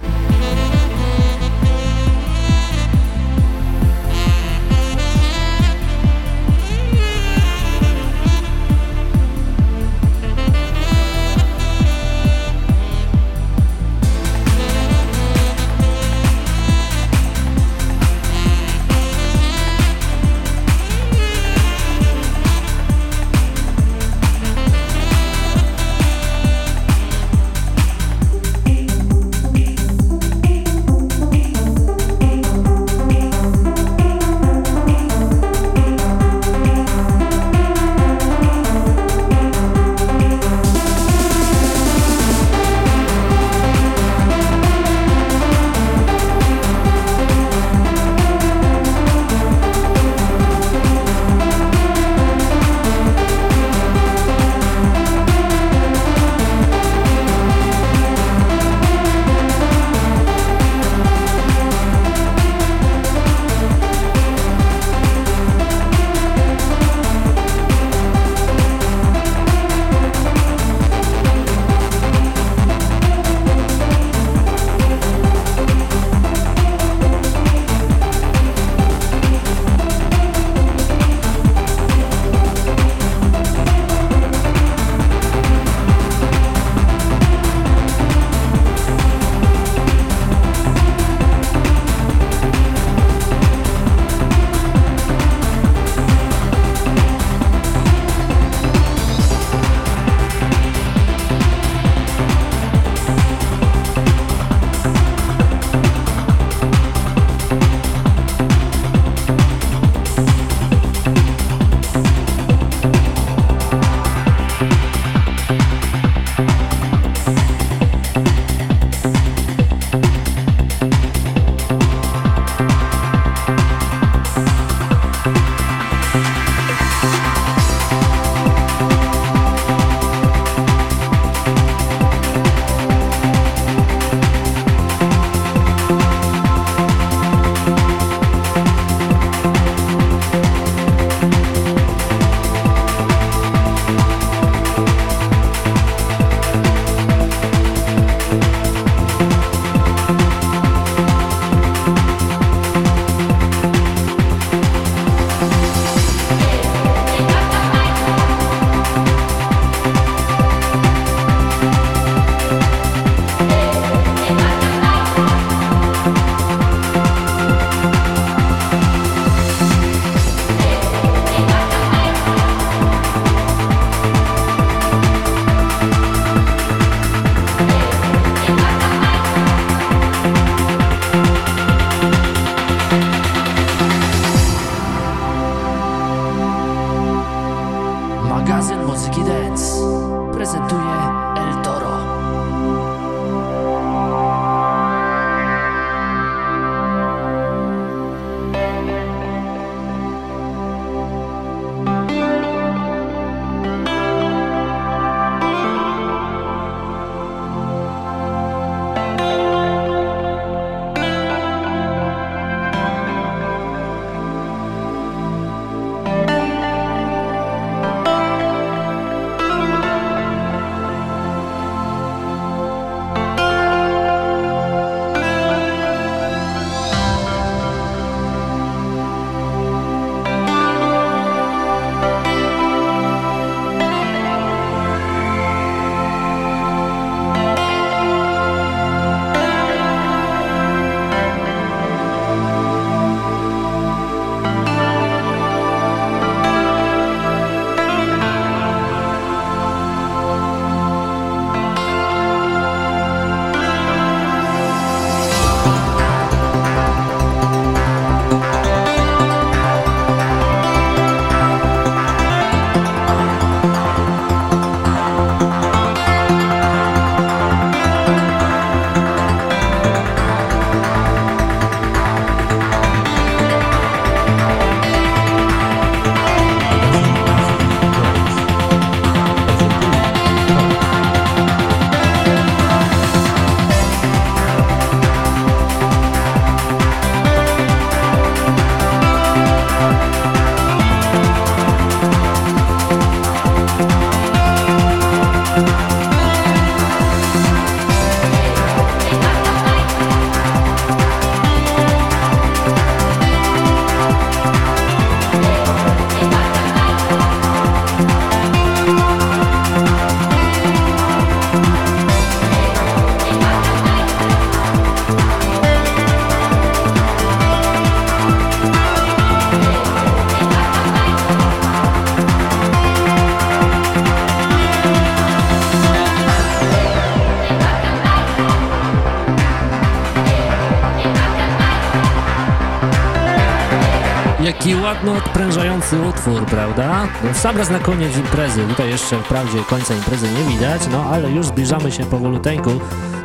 Prawda? No, sam raz na koniec imprezy. Tutaj jeszcze wprawdzie końca imprezy nie widać, no ale już zbliżamy się powoluteńku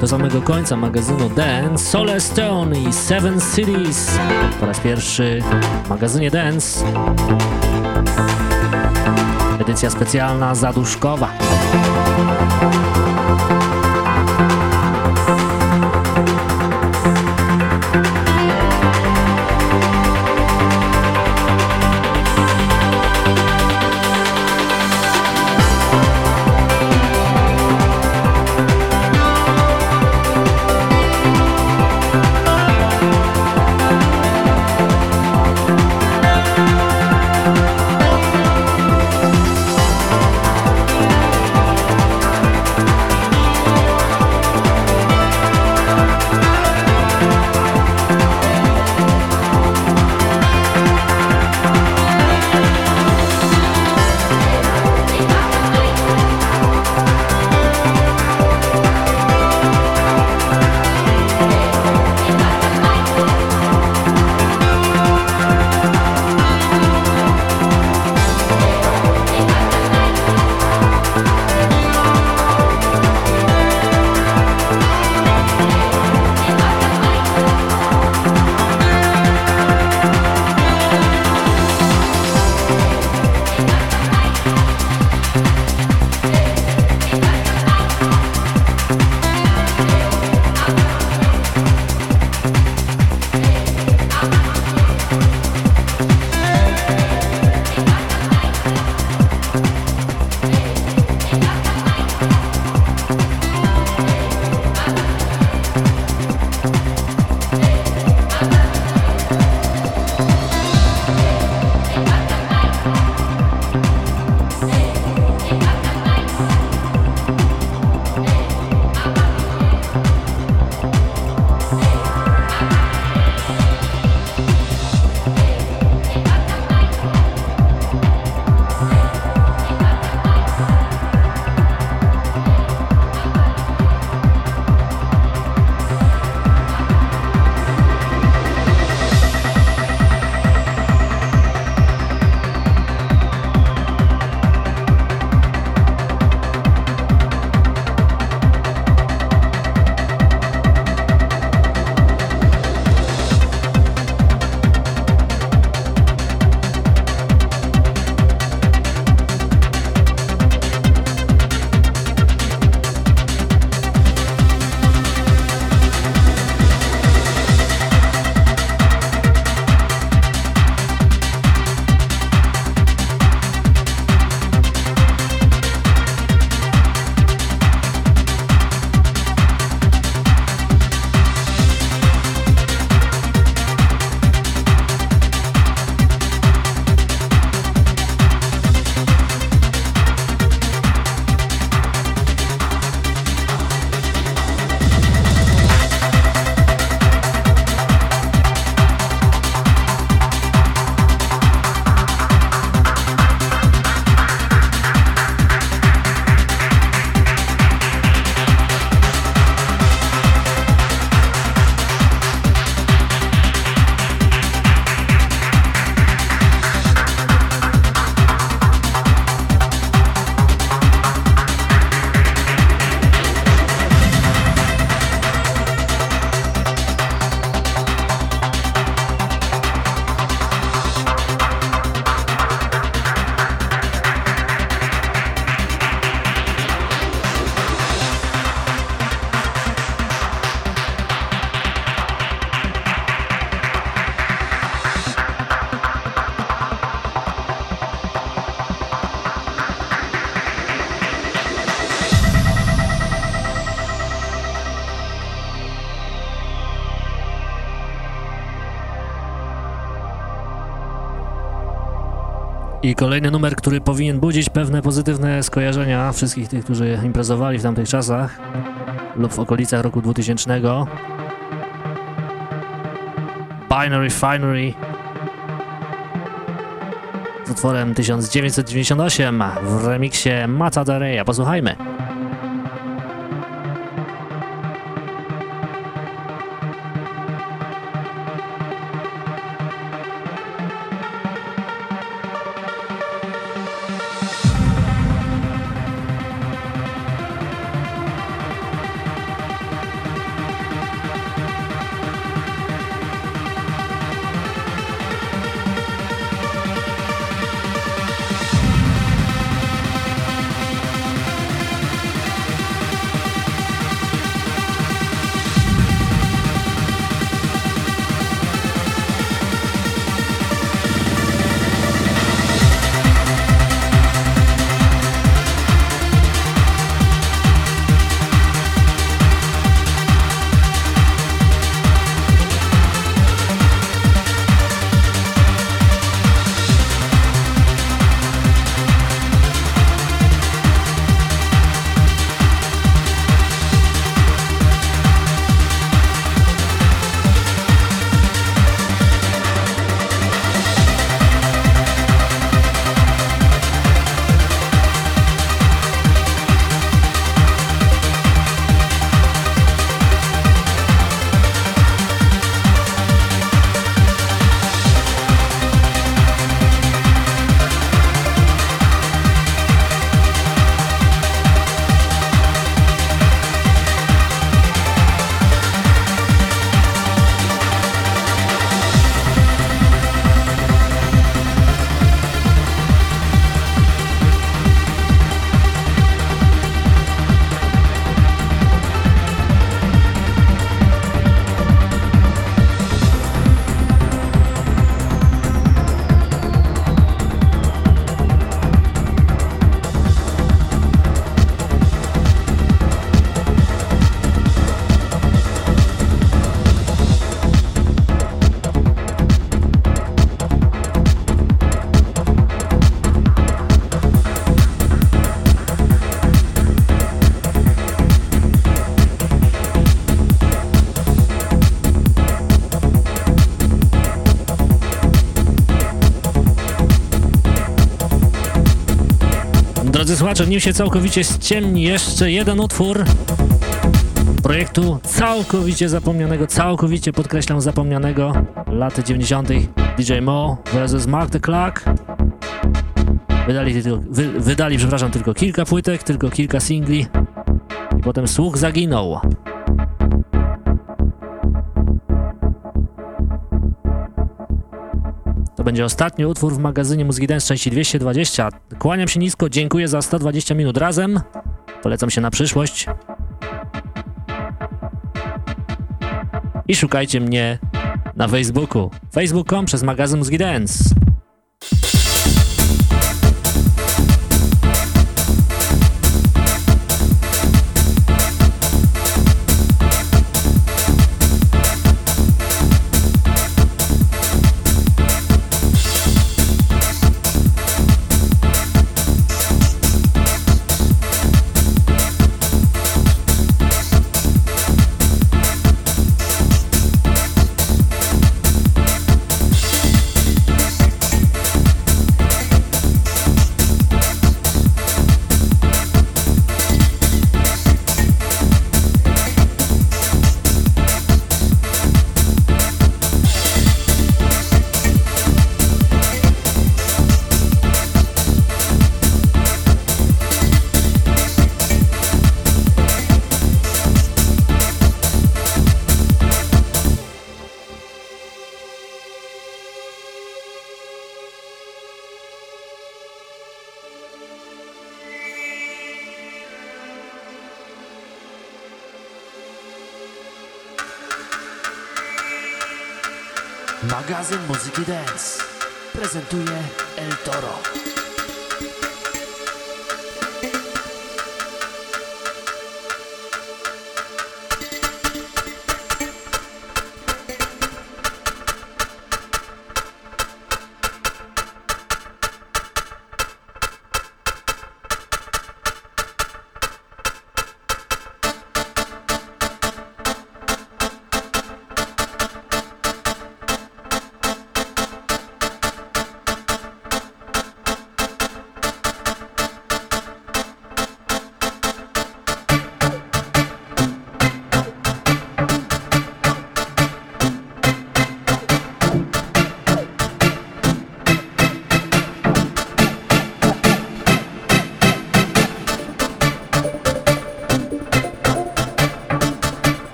do samego końca magazynu Dance. Sole Stone i Seven Cities po raz pierwszy w magazynie Dance. Edycja specjalna zaduszkowa. I kolejny numer, który powinien budzić pewne pozytywne skojarzenia wszystkich tych, którzy imprezowali w tamtych czasach lub w okolicach roku 2000. Binary Finery z utworem 1998 w remiksie Mata Dareya. Posłuchajmy. Drodzy słuchacze, nim się całkowicie ściemni, jeszcze jeden utwór projektu całkowicie zapomnianego, całkowicie podkreślam zapomnianego lat 90. DJ Mo vs Mark the Clock. Wydali, tylko, wy, wydali, przepraszam, tylko kilka płytek, tylko kilka singli i potem słuch zaginął. To będzie ostatni utwór w magazynie Muzyki Dance części 220. Kłaniam się nisko, dziękuję za 120 minut razem. Polecam się na przyszłość. I szukajcie mnie na Facebooku. Facebook.com przez magazyn Muzyki Dance.